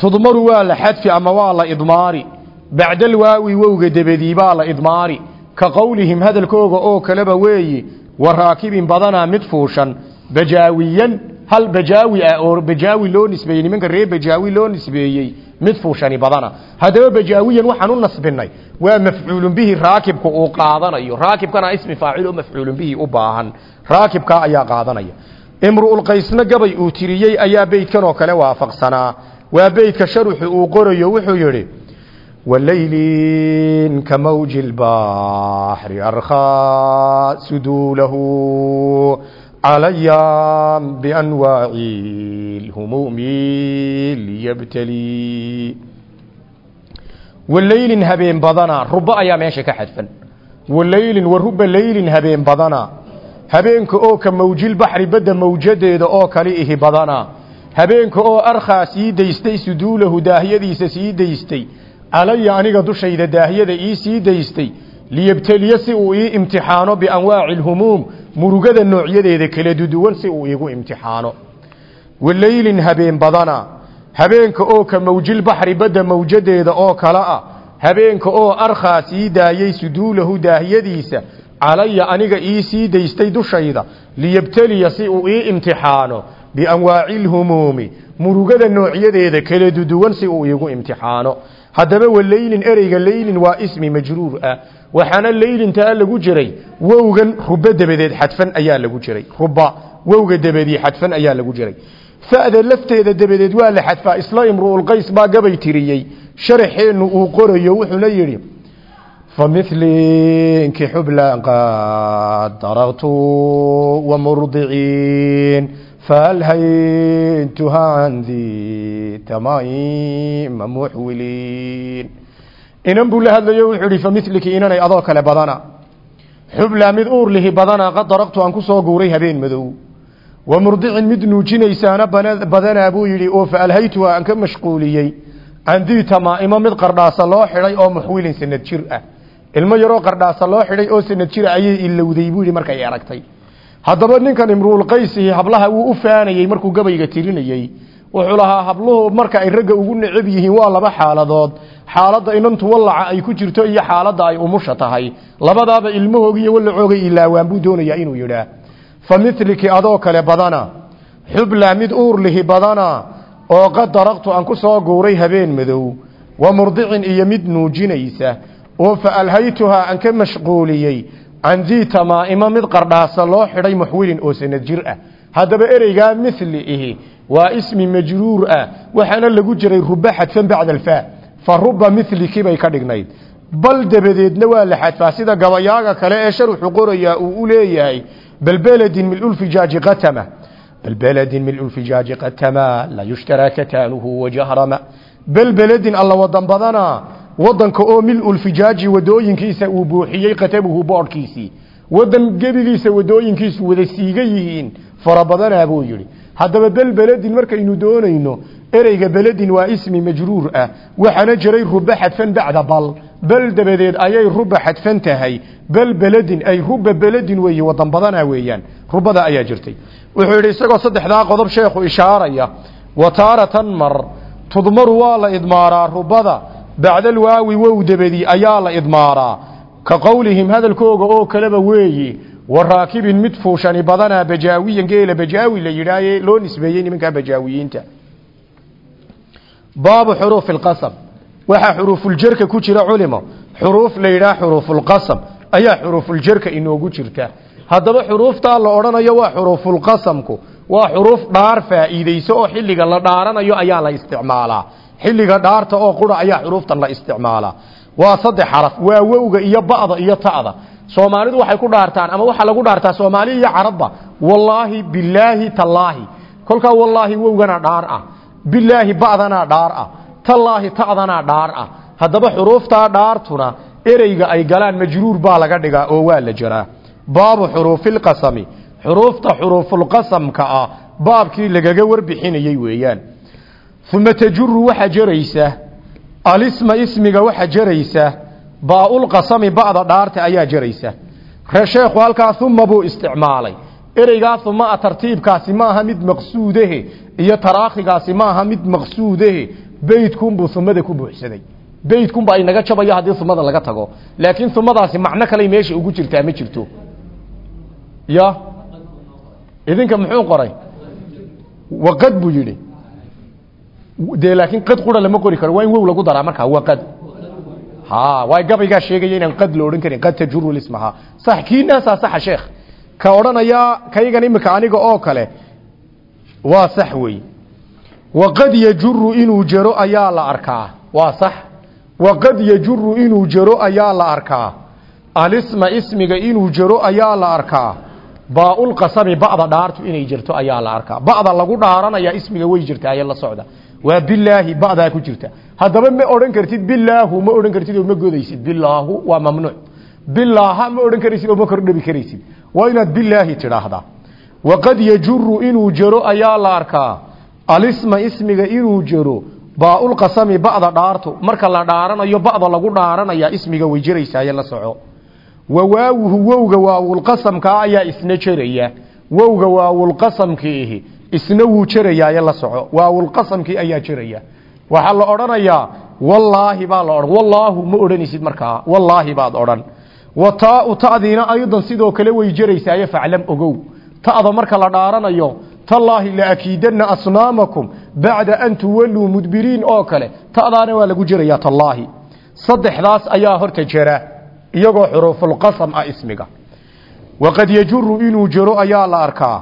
tudmaru waa la xadfi ama waa la idmaari. Bacdal waawi wowga dabadii baa la idmaari. Ka qowlihim hadalkooga oo kaleba weeyi wa raakibin badanaa mid fuushan. Bajaawiyan hal bajaawi ah oo bajaawi loo nisbeeyey nimanka reer bajaawi loo nisbeeyey mid fuushani badana haddaba bajaawiyan waxaan u nasbinay waa mafcuulun bihi raakibka uu qaadanayo. Raakibkana ismi faacil oo mafcuulun bihi u baahan. Raakibkaa ayaa qaadanaya. Imru'ulqaysna gabay uu tiriyey ayaa beydkan oo waa beydka sharuxu uu qorayo wuxuu yidhi walaylin ka mawji lbaxri arkhaa suduulahu calaya bianwaaci lhumuumi liyabtalii walaylin habeen badana rubo ayaa meesha ka xadfan. Walaylin wa ruba laylin habeen badana. Habeenka oo ka mawjilbaxri badda mawjadeeda oo kale ihi badana habeenka oo arkhaa sii daystay suduulahu daahyadiisa sii daystay. Calaya aniga dushayda daahyada ii sii daystay. Liyabteliye si uu ii imtixaano bianwaaci lhumuum murugada noocyadeeda kala duduwan si uu iigu imtixaano. Walaylin habeen badana habeenka oo ka mawjilbaxri badda mawjadeeda oo kale ah habeenka oo arkhaa sii daayey suduulahu daahyadiisa calaya aniga ii sii daystay dushayda liyabteliya si uu ii imtixaano bianwaaci lhumuumi murugada noocyadeeda kala duduwan si uu iigu imtixaano. Haddaba walaylin ereyga laylin waa ismi majruur ah. Waxaana laylintaa lagu jiray wowgan ruba dabadeed xadfan ayaa lagu jiray. Ruba wowga dabadii xadfan ayaa lagu jiray. Fa'da lafteeda dabadeed waa la xadfaa isla imru'ulqays baa gabay tiriyey. Sharaxeennu uu qorayo wuxuuna yidhi famithlinki xublan qad daraqtu wamurdiciin فألهيتها عن ذي تمائم محولين inan buu la hadlayo wuxuu ihi familiki inanay adoo kale badana xubla mid uur lihi badana qad daraqtu aan ku soo guuray habeen madow wa murdicin mid nuujinaysaana badanaa buu yidhi oo faalhaytuha aan ka mashquuliyey can dii tamaa'imo mid qardhaasa loo xidhay oo muxwilin sanad jir ah ilmo yaroo qardhaasa loo xidhay oo sanad jira ayay ilowday buu yidhi markay aragtay haddaba ninkan imruulqaysi hablaha wuu u faanayey markuu gabayga tirinayey wuxuu lahaa habluhu marka ay ragga ugu necab yihiin waa laba xaaladood. Xaaladda inantu wallaca ay ku jirto iyo xaaladda ay umusha tahay. Labadaaba ilmahooga iyo wallacooga ilaawaan buu doonayaa inuu yidhaah. Fa miliki adoo kale badana. Xubla mid uur lihi badana oo qad daraqtu aan ku soo guuray habeen madow. Wa murdicin iyo mid nuujinaysa. Oo fa alhaytuhaa aan ka mashquuliyey can dii tamaa'ima mid qardhaasa loo xidhay muxwilin oo sanad jir ah. Haddaba ereygaa mili ihi waa ismi majruur ah waxaana lagu jiray ruba xadfan bacda alfaa fa ruba miliki bay ka dhignayd. Bal dabadeedna waa la xadfaa sida gabayaaga kale ee sharuxu qorayaa uu u leeyahay balbeladin milulfijaaji qatama balbeladin milulfijaaji qatama la yushtaraa kataanuhu wajahrama balbeladin alla wadan badanaa wadanka oo milulfijaaji wadooyinkiisa uu buuxiyey katabuhu boodhkiisii. Wadan gebigiisa wadooyinkiisu wada siiga yihiin fara badanaa buu yidhi. Haddaba bel beledin markaynu doonayno ereyga beledin waa ismi majruur ah. Waxaana jiray ruba xadfan bacda bal. Bal dabadeed ayay ruba xadfan tahay. Bel beledin ay ruba beledin weeye wadan badanaa weeyaan. Rubada ayaa jirtay. Wuxuu yidhi isagoo saddexdaa qodob sheekhu ishaaraya wa taaratan mar tudmaru waa la idmaaraa rubada bacdal waawi wow dabadii ayaa la idmaaraa ka qowlihim hadalkooga oo kaleba weeye wa raakibin mid fuushani badanaa bajaawiyan geela bajaawi la yidhaaye loo nisbeeyey nimankaa bajaawiyiinta baabu xuruufi lqasam waxaa xuruufuljerka ku jira culimo xuruuf la yidhaha xuruufulqasam ayaa xuruufuljerka inoogu jirta haddaba xuruuftaa la odhanayo waa xuruufulqasamku waa xuruuf dhaar faa'iideyso oo xilliga la dhaaranayo ayaa la isticmaalaa xilliga dhaarta oo qura ayaa xuruuftan la isticmaalaa waa saddex xaraf waa wowga iyo ba'da iyo ta'da. Soomaalidu waxay ku dhaartaan ama waxaa lagu dhaartaa soomaali iyo carabba. Wallaahi bilaahi tallaahi. Kolkaa wallaahi wowgana dhaar ah. Bilaahi ba'danaa dhaar ah. Tallaahi ta'danaa dhaar ah. Haddaba xuruuftaa dhaartuna ereyga ay galaan majruur baa laga dhigaa oo waa la jaraa. Baabu xuruufilqasami xuruufta xuruufulqasamka ah baabkii lagaga warbixinayey weeyaan uma tajuru waxaa jaraysa. Alisma ismiga waxaa jaraysa. Baaulqasami ba'da dhaarta ayaa jaraysa. Sheekhu halkaa uma buu isticmaalay. Ereygaa uma tartiibkaasi maaha mid maqsuudahe iyo taraakhigaasi maaha mid maqsuudahe beydkunbuu umada ku buuxsaday. Beydkunba ay naga jabayo haddii umada laga tago. Laakiin umadaasi macno kale meesha ugu jirtaa ma jirto. Ya? Idinka muxuu qoray? Waqad buu yidhi dee laakiin qad qura lama qori karo waa in wow lagu daraa markaa waqad ha waa gabaygaa sheegaya inaan qad la karin qad tajuru lismaha. Sax kiinaasaa saxa sheekh? Ka odhanayaa kaygan imika aniga oo kale. Waa sax wey. Waqad yajuru inuu jaro ayaa la arkaa. Waa sax. Waqad yajuru inuu jaro ayaa la arkaa. Alisma ismiga inuu jaro ayaa la arkaa. Baaulqasami ba'da dhaartu inay jirto ayaa la arkaa. Ba'da lagu dhaaranaya ismiga way jirtaaye la socda waa bilaahi ba'daa ku jirta. Haddaba ma odhan kartid bilaahu ma odhan kartid oo ma godaysid. Bilaahu waa mamnuuc. Bilaaha ma odhan karaysid oo ma kordhabi karaysid. Waa inaad bilaahi tidhaahdaa. Waqad yajuru inuu jaro ayaa la arkaa. Alisma ismiga inuu jaro baaulqasami ba'da dhaartu. Marka la dhaaranayo ba'da lagu dhaaranaya ismiga way jiraysaaye la soco. Wawaawuhu wowga waawulqasamkaa ayaa isna jaraya wowga waawulqasamkiihi isna wuu jarayaaye la soco. Waawulqasamkii ayaa jaraya waxaa la odhanayaa wallaahi baa la odhan. Wallaahu ma odhanaysid markaa. Wallaahi baad odhan. Wa taau ta'diina aydan sidoo kale way jaraysaaye faclam ogow. Ta'da marka la dhaaranayo tallaahi la akiidanna asnaamakum bacda an tuwalluu mudbiriin oo kale. Ta'daana waa lagu jerayaa tallaahi. Saddexdaas ayaa horta jara iyagoo xuruufulqasam ah ismiga. Waqad yajuru inuu jaro ayaa la arkaa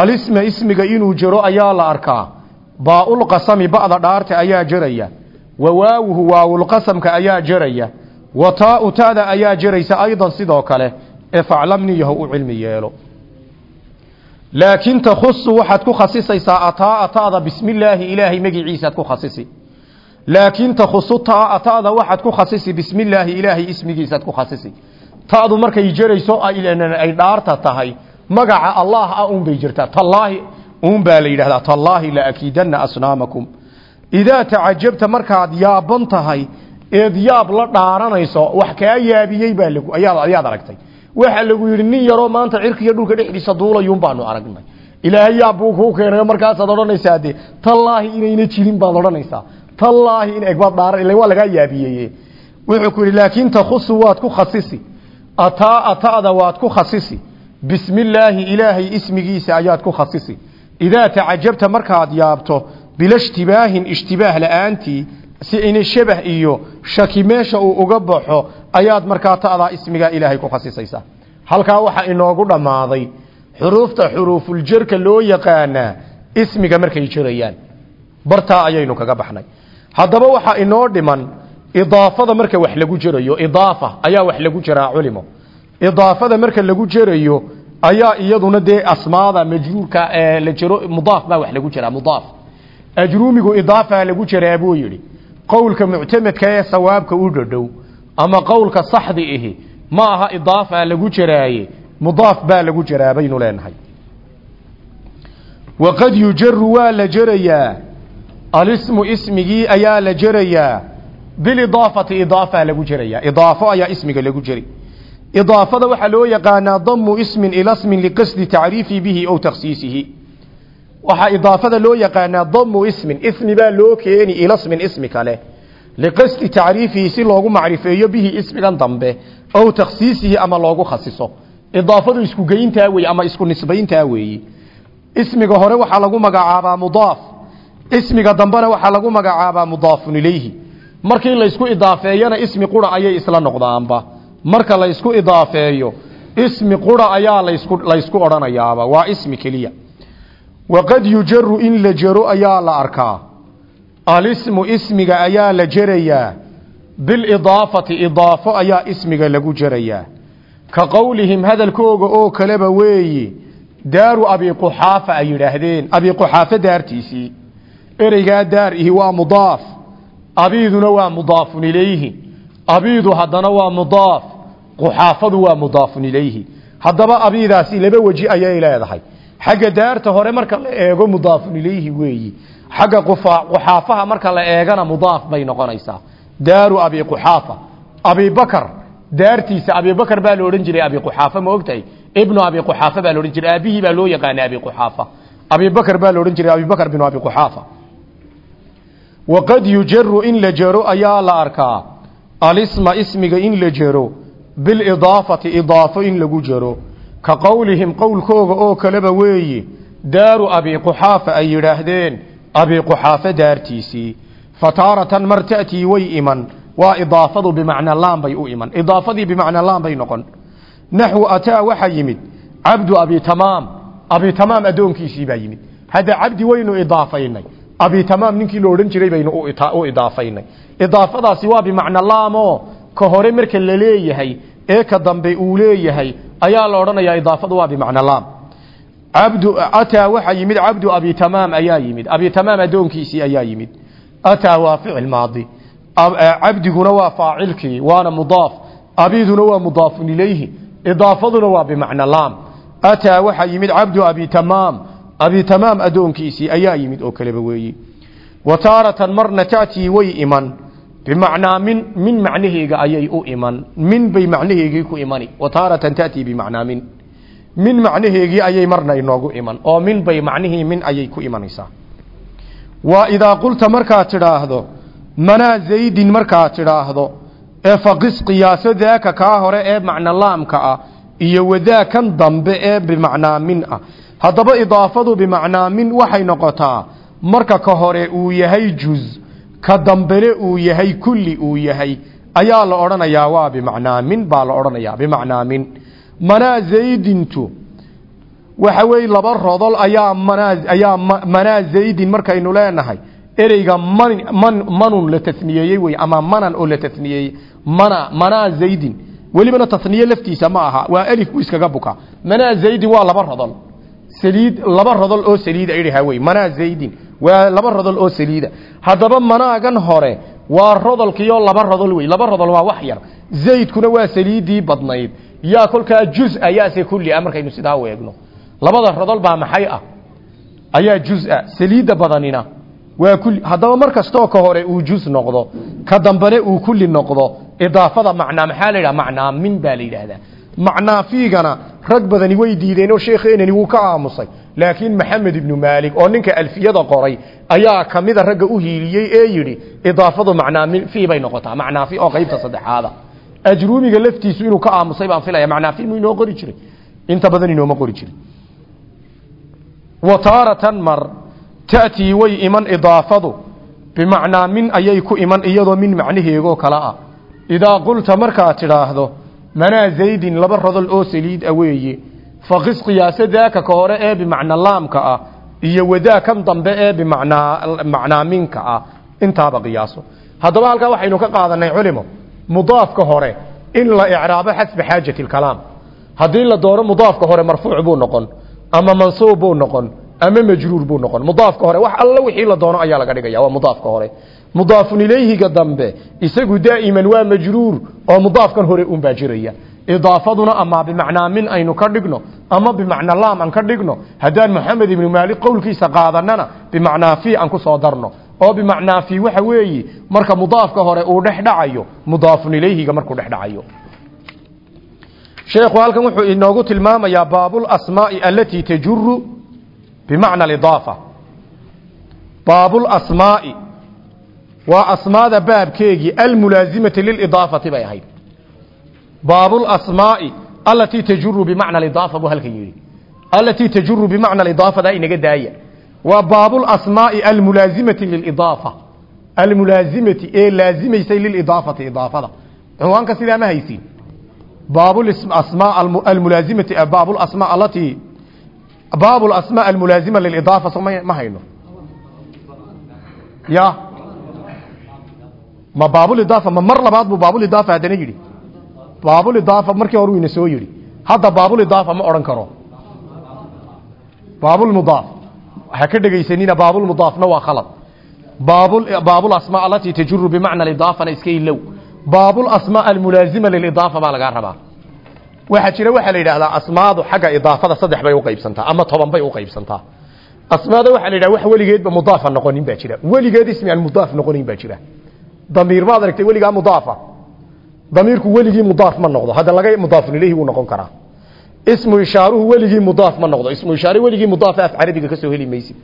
alisma ismiga inuu jaro ayaa la arkaa. Baaulqasami ba'da dhaarta ayaa jaraya. Wawaawuhu waawulqasamka ayaa jaraya. Wa taau ta'da ayaa jaraysa aydan sidoo kale. Ee faclamni yahow u cilmi yeelo. Laakiin takhusu waxaad ku khasisaysaa ataa ataada bismi illaahi ilaahay magiciisaad ku khasisi. Laakiin takhusu taa ataada waxaad ku khasisi bismi illaahi ilaahay ismigiisaad ku khasisi. Ta'du markay jarayso ay dhaarta tahay magaca allah ah uun bay jirtaa. Tallaahi uun baa la yidhahdaa tallaahi la akiidanna asnaamakum. Idaa tacajabta markaad yaaban tahay eed yaab la dhaaranayso wax kaa yaabiyey baa lagu ayaad ayaad aragtay. Waxa lagu yidhi nin yaroo maanta cirkiiyo dhulka dhexdiisa duulayuun baanu aragnay. Ilaahay yaab buu kuu keenay markaasaad odhanaysaa dee tallaahi inayna jirin baad odhanaysaa. Tallaahi in egbaad dhaaran ila waa lagaa yaabiyeye wuxuu ku yidhi laakiin takhusu waad ku khasisi. Ataa ataada waad ku khasisi bismi illaahi ilaahay ismigiisa ayaad ku khasisi. Idaa tacajabta markaad yaabto bila ishtibaahin ishtibaah la'aantii si ina shabah iyo shaki meesha uu uga baxo ayaad markaa ta'daa ismigaa ilaahay ku khasisaysaa. Halkaa waxaa inoogu dhammaaday xuruufta xuruufuljarka loo yaqaanaa ismiga markay jirayaan. Bartaa ayaynu kaga baxnay. Haddaba waxaa inoo dhiman idaafada marka wax lagu jerayo idaafa ayaa wax lagu jiraa culimo. Idaafada marka lagu jerayo ayaa iyaduna dee asmaada majruurka ee la jero mudaaf baa wax lagu jiraa mudaaf. Ajruumigu idaafa lagu jiraa buu yidhi. Qowlka muctamadka ee sawaabka u dhadhow ama qowlka saxdi ihi ma aha idaafa lagu jiraaye mudaaf baa lagu jiraa baynu leenahay. Waqad yujaru waa la jerayaa alismu ismigii ayaa la jerayaa bilidaafati idaafa lagu jerayaa idaafo ayaa ismiga lagu jeri idaafada waxaa loo yaqaanaa damu ismin ila smin liqasdi tacriifi bihi ow takhsiisihi. Waxaa idaafada loo yaqaanaa damu ismin ismi baa loo keeni ila smin ismi kale. Liqasdi tacriifihi si loogu macrifeeyo bihi ismigan dambe ow takhsiisihi ama loogu khasiso. Idaafadu isku geyntaa weeye ama isku nisbayntaa weeye. Ismiga hore waxaa lagu magacaabaa mudaaf. Ismiga dambena waxaa lagu magacaabaa mudaafun ilayhi. Markii laysku idaafeeyana ismi qura ayay isla noqdaanba marka laysku idaafeeyo ismi qura ayaa laysku laysku odhanayaaba waa ismi keliya. Waqad yujaru in la jaro ayaa la arkaa. Alismu ismiga ayaa la jerayaa bilidaafati idaafo ayaa ismiga lagu jerayaa ka qowlihim hadalkooga oo kaleba weeyi daaru abi quxaafa ay yidhaahdeen. Abi quxaafa daartiisii ereygaa daar ihi waa mudaaf. Abiiduna waa mudaafun ilayhi. Abiidu haddana waa mudaaf quxaafadu waa mudaafun ilayhi. Haddaba abiidaasi laba weji ayay leedahay. Xagga daarta hore marka la eego mudaafun ilayhi weeyi. Xagga quxaafaha marka la eegana mudaaf bay noqonaysaa. Daaru abi quxaafa. Abibakar daartiisa abibakar baa la odhan jiray abi quxaafa ma ogtahay? Ibnu abi quxaafa baa la jiray. Aabihii baa loo yaqaana abi quxaafa. Abibakr baa la jiray abibakr binu abi quxaafa. Waqad yujaru in la jaro ayaa la arkaa. Alisma ismiga in la jaro bilidaafati idaafo in lagu jaro. Ka qowlihim qowlkooga oo kaleba weeye daaru abi quxaafa ay yidhaahdeen abi quxaafa daartiisii fataaratan mar ta'tii way iman. Waa idaafadu bimacnaa laan bay u iman. Idaafadii bimacnaa laan bay noqon. Naxwu ataa waxaa yimid cabdu abi tamaam. Abi tamaam addoonkiisii baa yimid. Hadda cabdi waynu idaafaynay. Abi tamaam ninkii la odhan jiray baynu u idaafaynay. Idaafadaasi waa bimacna laamo ka hore marka la leeyahay ee ka dambe uu leeyahay ayaa la odhanayaa idaafadu waa bimacna laam. Cabdu ataa waxaa yimid cabdu abi tamaam ayaa yimid. Abi tamaam addoonkiisii ayaa yimid. Ataa waa ficil maadi. Cabdiguna waa faacilkii waana mudaaf. Abiduna waa mudaafun ilayhi. Idaafaduna waa bimacna laam. Ataa waxaa yimid cabdu abi tamaam. Abi tamaam addoonkiisii ayaa yimid oo kaleba weeye wa taaratan marna tatii way iman bimacnaa min min macnaheega ayay u iman min bay macnaheegii ku imani wa taaratan tatii bimacnaa min min macnaheegii ayay marna inoogu iman oo min bay macnihii min ayay ku imanaysaa waa idaa qulta markaad tidhaahdo manaa zaydin markaad tidhaahdo ee faqis qiyaaso daaka kaa hore ee macna laamka ah iyo wadaa kan dambe ee bimacnaa min ah haddaba idaafadu bimacnaa min waxay noqotaa marka ka hore uu yahay juz ka dambene uu yahay kulli uu yahay ayaa la odhanayaa waa bimacnaa min baa la odhanayaa bimacnaa min manaa zaydintu waxa weeye laba rodol ayaa manaa ayaa manaa zaydin markaynu leenahay ereyga man man manun la tasniyeeyey wey ama manan oo la tasniyeeyey mana manaa zaydin welibana tasniye laftiisa ma aha waa alif buu iskaga buka. Manaa zaydin waa laba rodol. Saliid laba rodol oo saliida idhaha wey manaa zaydin waa laba rodol oo saliida. Haddaba manaagan hore waa rodolkiyo laba rodol wey laba rodol waa wax yar. Zaydkuna waa saliidii badnayd. Yaa kolkaa juz ayaase kulli ah markaynu sidaa weegno. Labada rodol baa maxay ah? Ayaa juz-a saliidda badanina waa kulli. Haddaba mar kastoo ka hore uu juz noqdo ka dambene uu kulli noqdo idaafada macnaa maxaa la yidhaha? Macnaa min baa la yidhaahdaa. Macnaa fiigana rag badani way diideen oo sheekheenani wuu ka aamusay laakiin maxamed ibnu maalik oo ninka alfiyada qoray ayaa kamida ragga u hiiliyey ee yidhi idaafadu macnaa min fii bay noqotaa macnaa fi oo qaybta saddexaada. Ajruumiga laftiisu inuu ka aamusay baan filaya macnaa fi mu inoo qori jiray? Inta badan inooma qori jiray wa taaratan mar ta'tii way iman idaafadu bimacnaa min ayay ku iman iyadoo min macnaheegoo kale ah. Idaa qulta markaad tidhaahdo manaa zaydin laba rodol oo saliid a weeye faqis qiyaaso daaka ka hore ee bimacna laamka ah iyo wadaa kan dambe ee bimacnaa macnaa minka ah intaaba qiyaaso. Haddaba halkaa waxaynu ka qaadanay culimo mudaafka hore in la icraabo xasba xaajati lkalaam haddii la doono mudaafka hore marfuuc buu noqon ama mansuub buu noqon ama majruur buu noqon. Mudaafka hore wax alla wixii la doono ayaa laga dhigaya waa mudaafka hore. Mudaafun ilayhiga dambe isagu daa'iman waa majruur oo mudaafkan hore un baa jiraya idaafaduna ama bimacnaa min aynu ka dhigno ama bimacnaa laam aan ka dhigno haddaan maxamed ibnu maalik qowlkiisa qaadanana bimacnaa fi aan ku soo darno oo bimacnaa fi waxa weeye marka mudaafka hore uu dhex dhacayo mudaafun ilayhiga markuu dhex dhacayo sheekhu halkan wuxuu inoogu tilmaamayaa baabulasmaai alatii tajuru bimacna alidaafa baabulasmaai waa asmaada baabkeegii almulaazimati lilidaafati bay ahayd baabulasmaai alatii tajuru bimacna alidaafa buu halkan yidhi. Alatii tajuru bimacna alidaafada inaga daaya. Waa baabulasmaai almulaazimati lilidaafa. Almulaazimati ee laazimaysay lilidaafati idaafada. Cinwaanka sidaa ma haysiin. Baabulasmaa almulaazimati baabulasmaa alatii baabulasmaa almulaazima lilidaafa so ma hayno. Ya ma baabulidaafa ma mar labaad buu baabulidaafa haddana yidhi baabulidaafa markii hore ina soo yidhi. Hadda baabulidaafa ma odhan karo. Baabulmudaaf ha ka dhegaysanina baabulmudaafna waa khalad. Baab asmaa alatii tajuru bimacna idaafana iska ilow. Baab asmaa almulaazima lilidaafa baa lagaa rabaa. Waxaa jira waxaa la yidhaahdaa asmaadu xagga idaafada saddex bay uqaybsantaa ama toban bay uqaybsantaa asmaada waxaa la yidhaha wax weligeedba mudaafa noqonin baa jira. Weligeed ismi aan mudaaf noqonin baa jira. Damiir maad aragtay weligaa mudaafa damiirku weligii mudaaf ma noqdo. Hadda laga mudaafun ilayhi wuu noqon karaa. Ismu ishaaruhu weligii mudaaf ma noqdo. Ismu ishaare weligii mudaafa af carabiga ka heli maysid.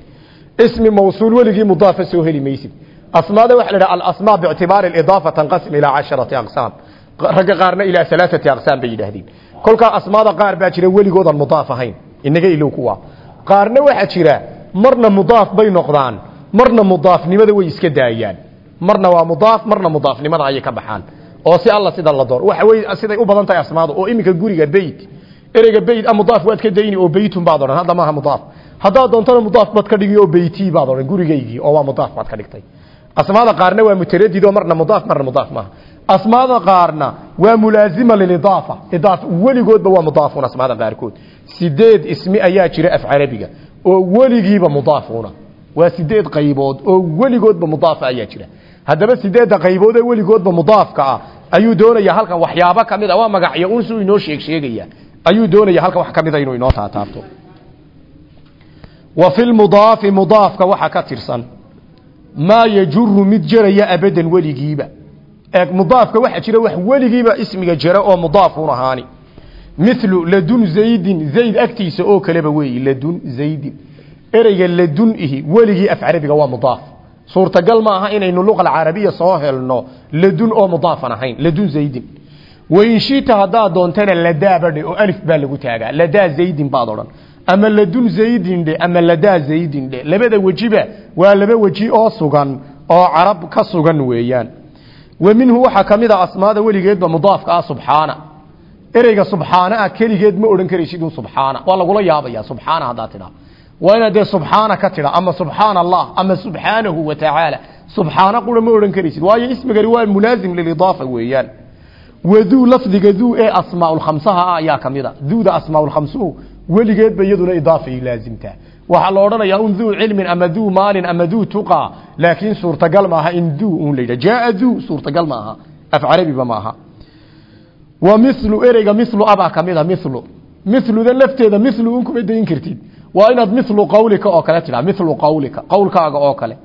Ismi mawsuul weligii mudaafa soo heli maysid. Asmaada waxa la yidhaha alasmaa biictibaari alidaafa tanqasim ilaa casharati aqsaam. Ragga qaarna ilaa alaaati aqsaam bay yidhaahdeen. Kolkaa asmaada qaar baa jira weligoodan mudaaf ahayn. Inaga ilow kuwa qaarna waxaa jira marna mudaaf bay noqdaan. Marna mudaafnimada way iska daayaan. Marna waa mudaaf marna mudaafnimada ayay ka baxaan oo si alla sida la door. Waxa weeye siday u badan asmaadu oo iminka guriga beyt ereyga beyt a mudaaf waad ka dayni oo beytun baad odhan hadda maaha mudaaf. Haddaad doontana mudaaf baad ka dhigi oo beyti baad odhan gurigaygii oo waa mudaaf baad ka dhigtay. Asmaada qaarna waa mutaradid oo marna mudaaf marna mudaaf maaha. Asmaada qaarna waa mulaazima lilidaafa. Idaaf weligoodba waa mudaafun asmaada qaarkood. Sideed ismi ayaa jira af carabiga oo weligiiba mudaafuna. Waa sideed qaybood oo weligoodba mudaafa ayaa jira haddaba sideedda qaybood ee weligoodba mudaafka ah ayuu doonaya halkan waxyaabo ka mid a waa magacyo unsu inoo sheeg ayuu doonaya halkan wax ka mida inuu inoo taataabto. Wa fi lmudaafi mudaafka waxa ka tirsan maa yajuru mid jaraya abadan weligiiba. Eeg mudaafka waxaa jira wax weligiiba ismiga jara oo mudaafun ahaani. Milu ladun zaydin zayd agtiisa oo kaleba weeyi ladun zaydin. Ereyga ladun ihi weligii af carabiga waa mudaaf suurtagal ma aha inaynu luqa alcarabiya soo helno ladun oo mudaafan ahayn ladun zaydin. Wainshita haddaad doontana ladaabadhe oo alif baa lagu taagaa ladaa zaydin baad odhan. Ama ladun zaydin dhe ama ladaa zaydin dhe labada wejiba waa laba weji oo sugan oo carab ka sugan weeyaan. Wa minhu waxaa ka mid a asmaada weligeedba mudaafka ah subxaana. Ereyga subxaana ah keligeed ma odhan karaysid un subxaana. Waa lagula yaabaya subxaana haddaad tidhaa waa inaad dee subxaana ka tidha ama subxaana allah ama subxaanahu wa tacaala subxaana qura ma odhan karaysid waayo ismigani waa mulaazim lilidaafa weeyaan. Waduu lafdiga duu ee asmaaulkhamsaha ah ayaa ka mid a. Duuda asmaaulkhamsuhu weligeedba iyaduna idaafay laazimtaa waxaa la odhanayaa un duu cilmin ama duu maalin ama duu tuqa. Laakiin suurtagal maaha in duu un la yidhaha. Jaaa duu suurtagal ma aha. Af carabiba ma aha. Wa milu ereyga milu abaa ka mid a milu miludan lafteeda milu waa inaad milu qawlika oo kale tidhaa milu qawlika qawlkaaga oo kale.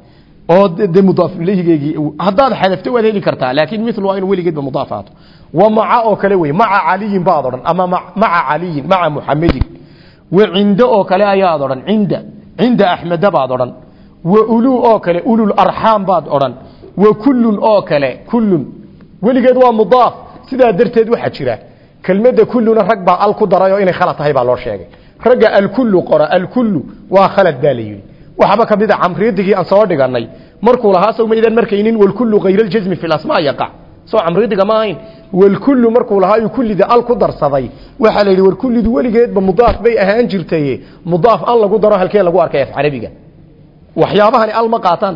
Oo de mudaaf ilayhigeegii haddaad xadafto waad heli kartaa laakiin milu waa inu weligeedba mudaaf ahaato wa maca oo kale wey maca caliyin baad ama maca caliyin maca muxamedin wa cindo oo kale ayaad odhan cinda cinda axmeda baad wa uluu oo kale ulul arxaam baad odhan. Wa kullun oo kale kullun. Weligeed waa mudaaf sidaa darteed waxaa jira. Kelmadda kulluna rag al ku daray oo inay khalad tahay baa loo sheegay ragga alkullu qora alkullu waa khalad baa waxba ka mid a aan soo dhiganay markuu lahaa sow maydaan markaynin walkullu hayr aljasmi fi lasmaa yaqac soo camriidiga ma walkullu markuu lahaa kullida al ku darsaday. Waxaa la yidhi walkullidu weligeedba mudaaf bay ahaan jirtay mudaaf al lagu daro halkee lagu arkay af carabiga. Waxyaabahani al ma qaataan.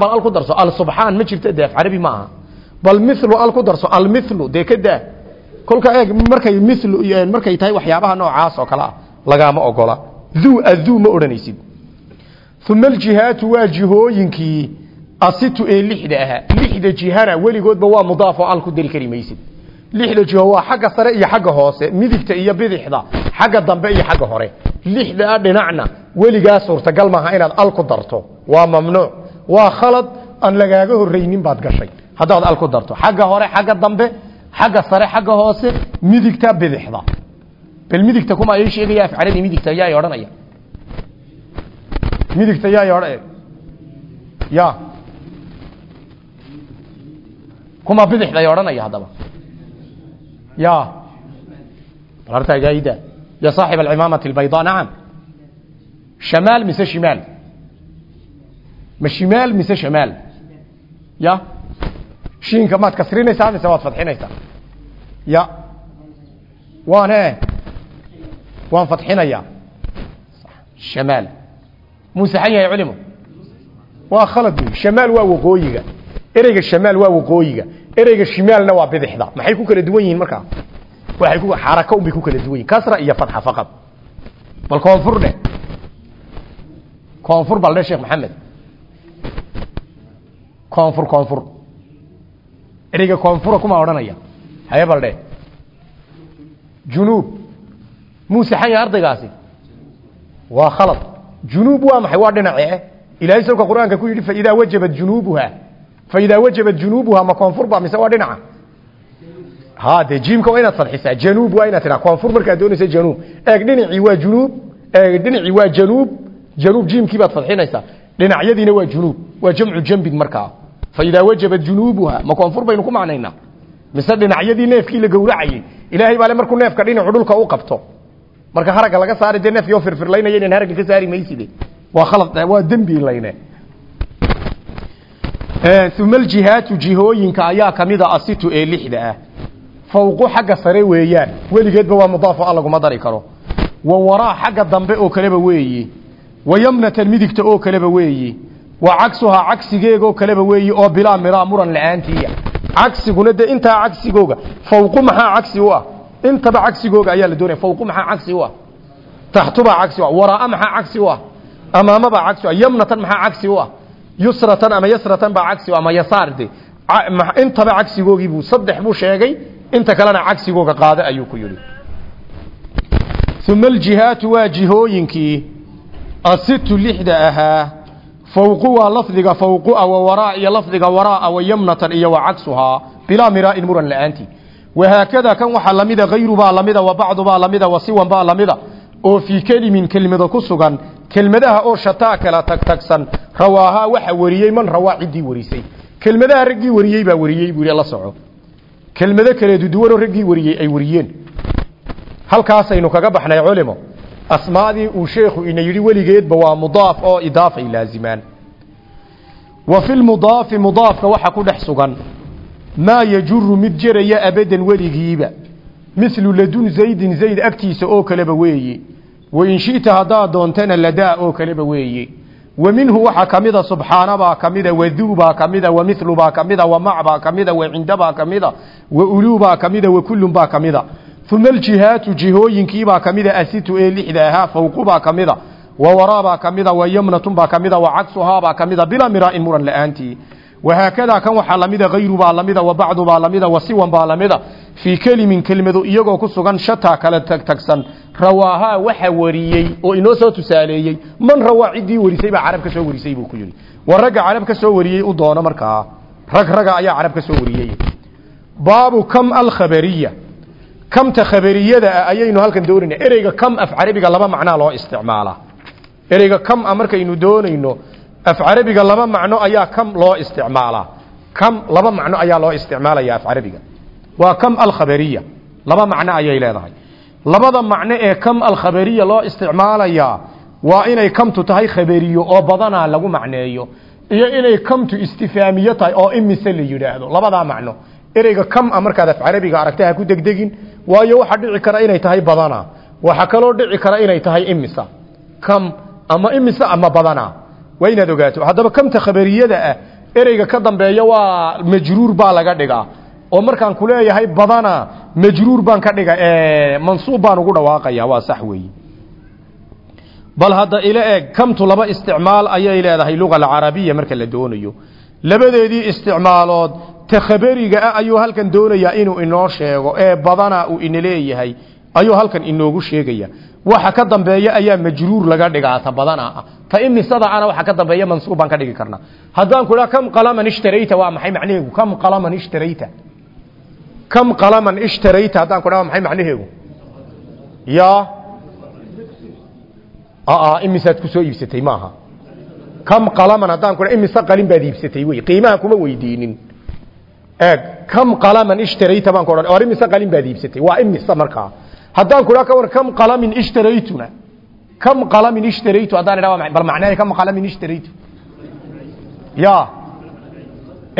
Bal al ku darso. Al subxaan ma jirta dee af carabi ma aha. Bal milu al ku darso. Al milu dee ka daa. Eeg markay milu markay tahay waxyaabaha noocaas oo kale ah lagaama ogola. Duu aduu ma odhanaysid. Uma aljihaatu waa jihooyinkii asitu ee lixda ahaa. Lixda jihana weligoodba waa mudaaf oo al ku dari kari lixda jiho waa xagga sare iyo xagga hoose midigta iyo bidixda xagga dambe iyo xagga hore. Lixdaa dhinacna weligaa suurtagal maaha inaad al ku darto. Waa mamnuuc. Waa khalad aan lagaaga horraynin baad gashay. Haddaad al ku darto. Xagga hore xagga dambe xagga sare xagga hoose midigta bidixda bal midigta kuma ay sheegaya af carabi midigta yaa odhanaya. Midigta yaa odhan ya kuma bidixda ay odhanaya haddaba. Ya bal hartaa gaayida ya saaxib alcimaamati albayda nacam. Shamaal mise shimaal? Ma shimaal mise shamaal? Ya shiinka maad kasrinaysaa mise waad fadxinaysaa? Ya waan e waan fadxinayaa shamaal muu saxan yahay culimo waa khalad wey shamaal waa waqooyiga. Ereyga shamaal waa waqooyiga. Ereyga shimaalna waa bidixda. Maxay ku kala duwan yihiin markaa? Waxay ku xaraka un bay ku kala duwan yihiin kasra iyo fatxa faqad. Bal koonfur dheh. Koonfur bal dheh sheekh maxamed koonfur koonfur. Ereyga koonfura kuma odhanaya. Haye baldhe junuub muu saxan ardaygaasi waa khalad. Junuub waa maxay? Waa dhinacee ilaahay sawka qur'aanka ku yidhi faidaa wajabat junuubuha faidaa wajabat junuubuha ma koonfur ba mise waa dhinaca ha dee jiimka waa inaad fadxisaa januub waa inaad tiraa koonfur markaad doonaysa januub eeg dhinacii waa junuub. Eeg dhinacii waa januub januub jiimkii baad fadxinaysaa dhinacyadiina waa junuub. Waa jamcu jambin markaa faidaa wajabat junuubuha ma koonfur baynu ku macnaynaa mise dhinacyadii neefkii la gowracayey ilaahay baale markuu neefka dhinacu dhulka u qabto marka haragga laga saari dee neefkii oo firfirlaynaya inaan haragga ka saari mayside waa khalad waa dembi layne. Uma aljihaatu jihooyinka ayaa kamida asitu ee lixda ah. Fawqu xagga sare weeyaan. Weligeedba waa mudaafo a laguma dari karo. Wa waraa xagga dambe oo kaleba weeyi. Wa yamnatan midigta oo kaleba weeyi. Wa cagsuhaa cagsigeegoo kaleba weeyi oo bilaa miraa muran la'aantiiya. Cagsiguna dee intaa fawqu maxaa cagsi u ah intaba cagsigooga ayaa la doonaya. Fawqu maxaa cagsi u ah? Taxtubaa cagsi u ah? Waraa maxaa cagsi u ah? Amaamabaa cagsi u ah? Yamnatan maxaa cagsi u ah? Yusratan ama yasratan baa cagsi u ama yasaar de intaba cagsigoogiibuu saddex buu sheegay inta kalena cagsigooga qaada ayuu ku yidhi. Uma aljihaatu waa jihooyinkii asitu lixda ahaa fawqu waa lafdiga fawqua wa waraa iyo lafdiga waraa wa yamnatan iyo wa cagsuhaa bilaa miraa'in muran la'aanti wahaakada kan waxaa lamida hayru baa lamida wa bacdu baa lamida wa siwan baa lamida oo fii kelimin kelmado ku sugan kelmadaha oo shataa kala tagtagsan rawaahaa waxa wariyey man rawaa ciddii warisay kelmadaha raggii wariyey baa wariyey buu la soco kelmado kale duduwanoo raggii wariyey ay wariyeen halkaasaynu kaga baxnay culimo asmaadii uu sheekhu ina yidhi weligeedba waa mudaaf oo idaafay laazimaan wa fi lmudaafi mudaafka waxa ku dhex sugan maa yajuru mid jeraya abadan weligiiba milu ladun zaydin zayd agtiisa oo kaleba weeye wain shita haddaad doontana ladaa oo kaleba weeye wa minhu waxaa ka mida subxaana baa ka mida waduu baa ka mida wa milu baa ka mida wa mac baa ka mida wa cinda baa ka mida wa uluu baa ka mida wa kullun baa ka mida uma aljihaatu jihooyinkiibaa ka mida asitu ee lixda ahaa fawqu baa ka mida wa waraabaa ka mida wa yamnatun baa ka mida wa cagsuhaabaa ka mida bilaa miraa'in muran la'aantii wahaakadaa kan waxaa lamida hayru baa lamida wa bacdu baa lamida wa siwan baa lamida. Fii kelimin kelmado iyagoo ku sugan shataa kala tagtagsan rawaahaa waxa wariyey oo inoo soo tusaaleeyey man rawaa ciddii warisay baa carab ka soo warisay buu ku yidhi. War ragga carab ka soo wariyey u doono markaa rag raga ayaa carab ka soo wariyey. Baabu kam alkhabariya. Kamta khabariyada ah ayaynu halkan doonayna ereyga kam af carabiga laba macnaa af carabiga laba macno ayaa kam loo isticmaalaa. Kam laba macno ayaa loo isticmaalaya af carabiga waa kam alkhabariya. Laba macno ayay leedahay. Labada macno ee kam alkhabariya loo isticmaalayaa waa inay kamtu tahay khabariyo oo badanaa lagu macneeyo iyo inay kamtu istifaamiyo tahay oo imise la yidhaahdo. Labadaa macno. Ereyga kam a markaad af carabiga aragta ha ku degdegin waayo waxaa dhici kara inay tahay badana waxaa kaloo dhici kara inay tahay imisa kam ama imisa ama badana waa inaad ogaato haddaba kamta khabariyada ah ereyga ka dambeeya waa majruur baa laga dhigaa. Oo markaan kuleeyahay badana majruur baan ka dhiga mansuub baan ugu dhawaaqaya waa sax weeye. Bal hadda ila eeg kamtu laba isticmaal ayay leedahay luga alcarabiya marka la doonayo. Labadeedii isticmaalood ta khabariga ah ayuu halkan doonayaa inuu inoo sheego ee badana uu ina leeyahay ayuu halkan inoogu sheegaya waxa ka dambeeya ayaa majruur laga dhigaa ta badana. Ta imisada ana waxa ka dambeeya mansuub baan ka dhigi karnaa haddaan ku kam qalaman ishtarayta? Waa maxay macnaheegu kam qalaman ishtarayta. Kam qalaman ishtarayta? Haddaan ku dhaha maxay macnaheegu ya. Aa imisaad ku soo iibsatay maaha. Kam qalaman haddaan ku dhaha qalin baad iibsatay wey qiimaha kuma weydiinin. Eeg kam qalaman ishtarayta? Baan ku odhan or qalin baad iibsatay? Waa imise markaa haddaan ku dhaha ka war kam qalamin ishtaraytuna kam qalamin ishtaraytu? Haddaan idhaha bal macnahe kam qalamin ishtaraytu? Ya.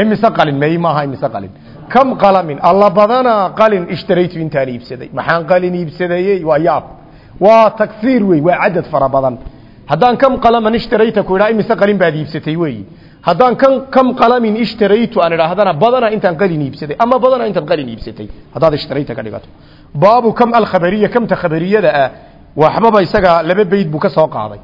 Imise qalin? May maaha imise qalin? Kam qalamin? Alla badanaa qalin ishtaraytu intaan iibsaday. Maxaan qalin iibsadayey? Waa yaab. Waa takfiir wey waa cadad fara badan. Haddaan kam qalaman ishtarayta ku idhaha imise qalin baad iibsatay weyi haddaan kan kam qalamin ishtaraytu aan idhaahdana badana intaan qalin iibsaday. Ama badana intaad qalin iibsatay. Haddaad ishtarayta ka dhigato baabu kam alkhabariya kamta khabariyada ah waxbaba isaga laba beyd buu ka soo qaaday.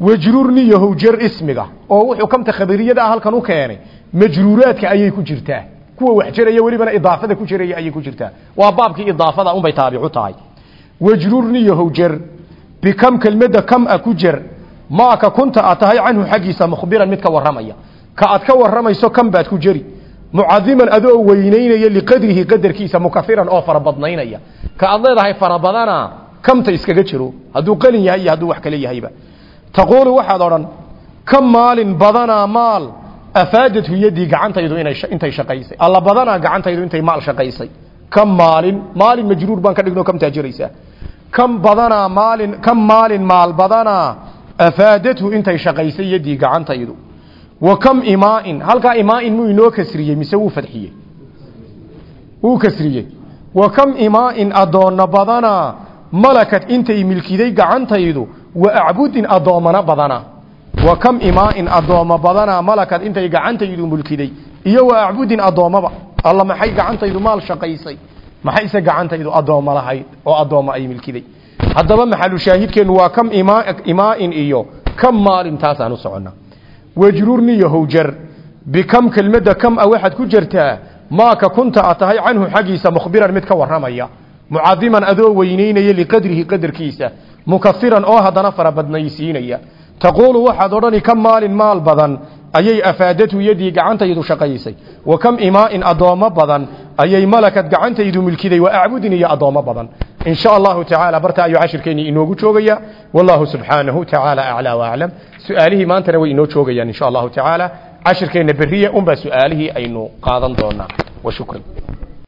Wajruurni yahow jer ismiga oo wuxuu kamta khabariyada ah halkan u keenay majruuraadka ayay ku jirtaa. Kuwa wax jaraya welibana idaafada ku jiraya ayay ku jirtaa. Waa baabkii idaafada unbay taabicu tahay. Wajruurni yahow jer bikam kelmadda kam a ku jer maaka kunta aad tahay canhu mukhbiran mid ka ka aad ka warramayso kam baad ku jeri mucadiman adoo weynaynaya liqadrihi qadarkiisa mukafiran oo farabadnaynaya ka aad leedahay farabadana kamta iskaga jiro. Hadduu qalin yahay iyo hadduu wax kale yahayba. Taquulu waxaad odhan ka maalin badanaa maal afaadadhu yadii gacantaydu intay shaqaysay. Alla badanaa gacantaydu intay maal shaqaysay. Kam maalin maalin majruur baan ka dhigno kamtaa jiraysaa. Kam badanaa maalin kam maalin maal badanaa afaadadhu intay shaqaysay yadii gacantaydu wa kam imaa'in halkaa imaa'in muu inoo kasriyey mise wuu fadxiyey? Wuu kasriyey. Wa kam imaa'in addoonna badanaa malakad intay milkiday gacantaydu wa acbudin addoommana badana. Wa kam imaa'in addoommo badanaa malakad intay gacantaydu mulkiday iyo wa acbudin addoommaba. Alla maxay gacantaydu maal shaqaysay? Maxayse gacantaydu addoommo lahayd oo addoommo ay milkiday? Haddaba maxalu shaahidkeennu waa kam imaa'in iyo kam maalin taasaan u soconnaa wajruurni yahowjar bikam kelmadda kam a waxaad ku jirtaa maaka kunta a tahay canhu xaggiisa mukhbiran mid ka warramaya. Mucadiman adoo weynaynaya liqadrihi qadarkiisa mukafiran oo haddana farabadnaysiinaya taquulu waxaad odhani ka maalin maal badan ayay afaadatu yadii gacantaydu shaqaysay. Wa kam imaa'in addoommo badan ayay malakad gacantaydu milkiday wa acbudin addoommo badan in sha allahu tacaala barta ayuu cashirkeennii inoogu joogaya. Wallahu subxaanahu tacaala aclaa waaclam su'aalihii maantana way inoo joogayaan in sha allahu tacaala cashirkeenna beriya unbaa su'aalihii aynu qaadan doonaa. Wa shukran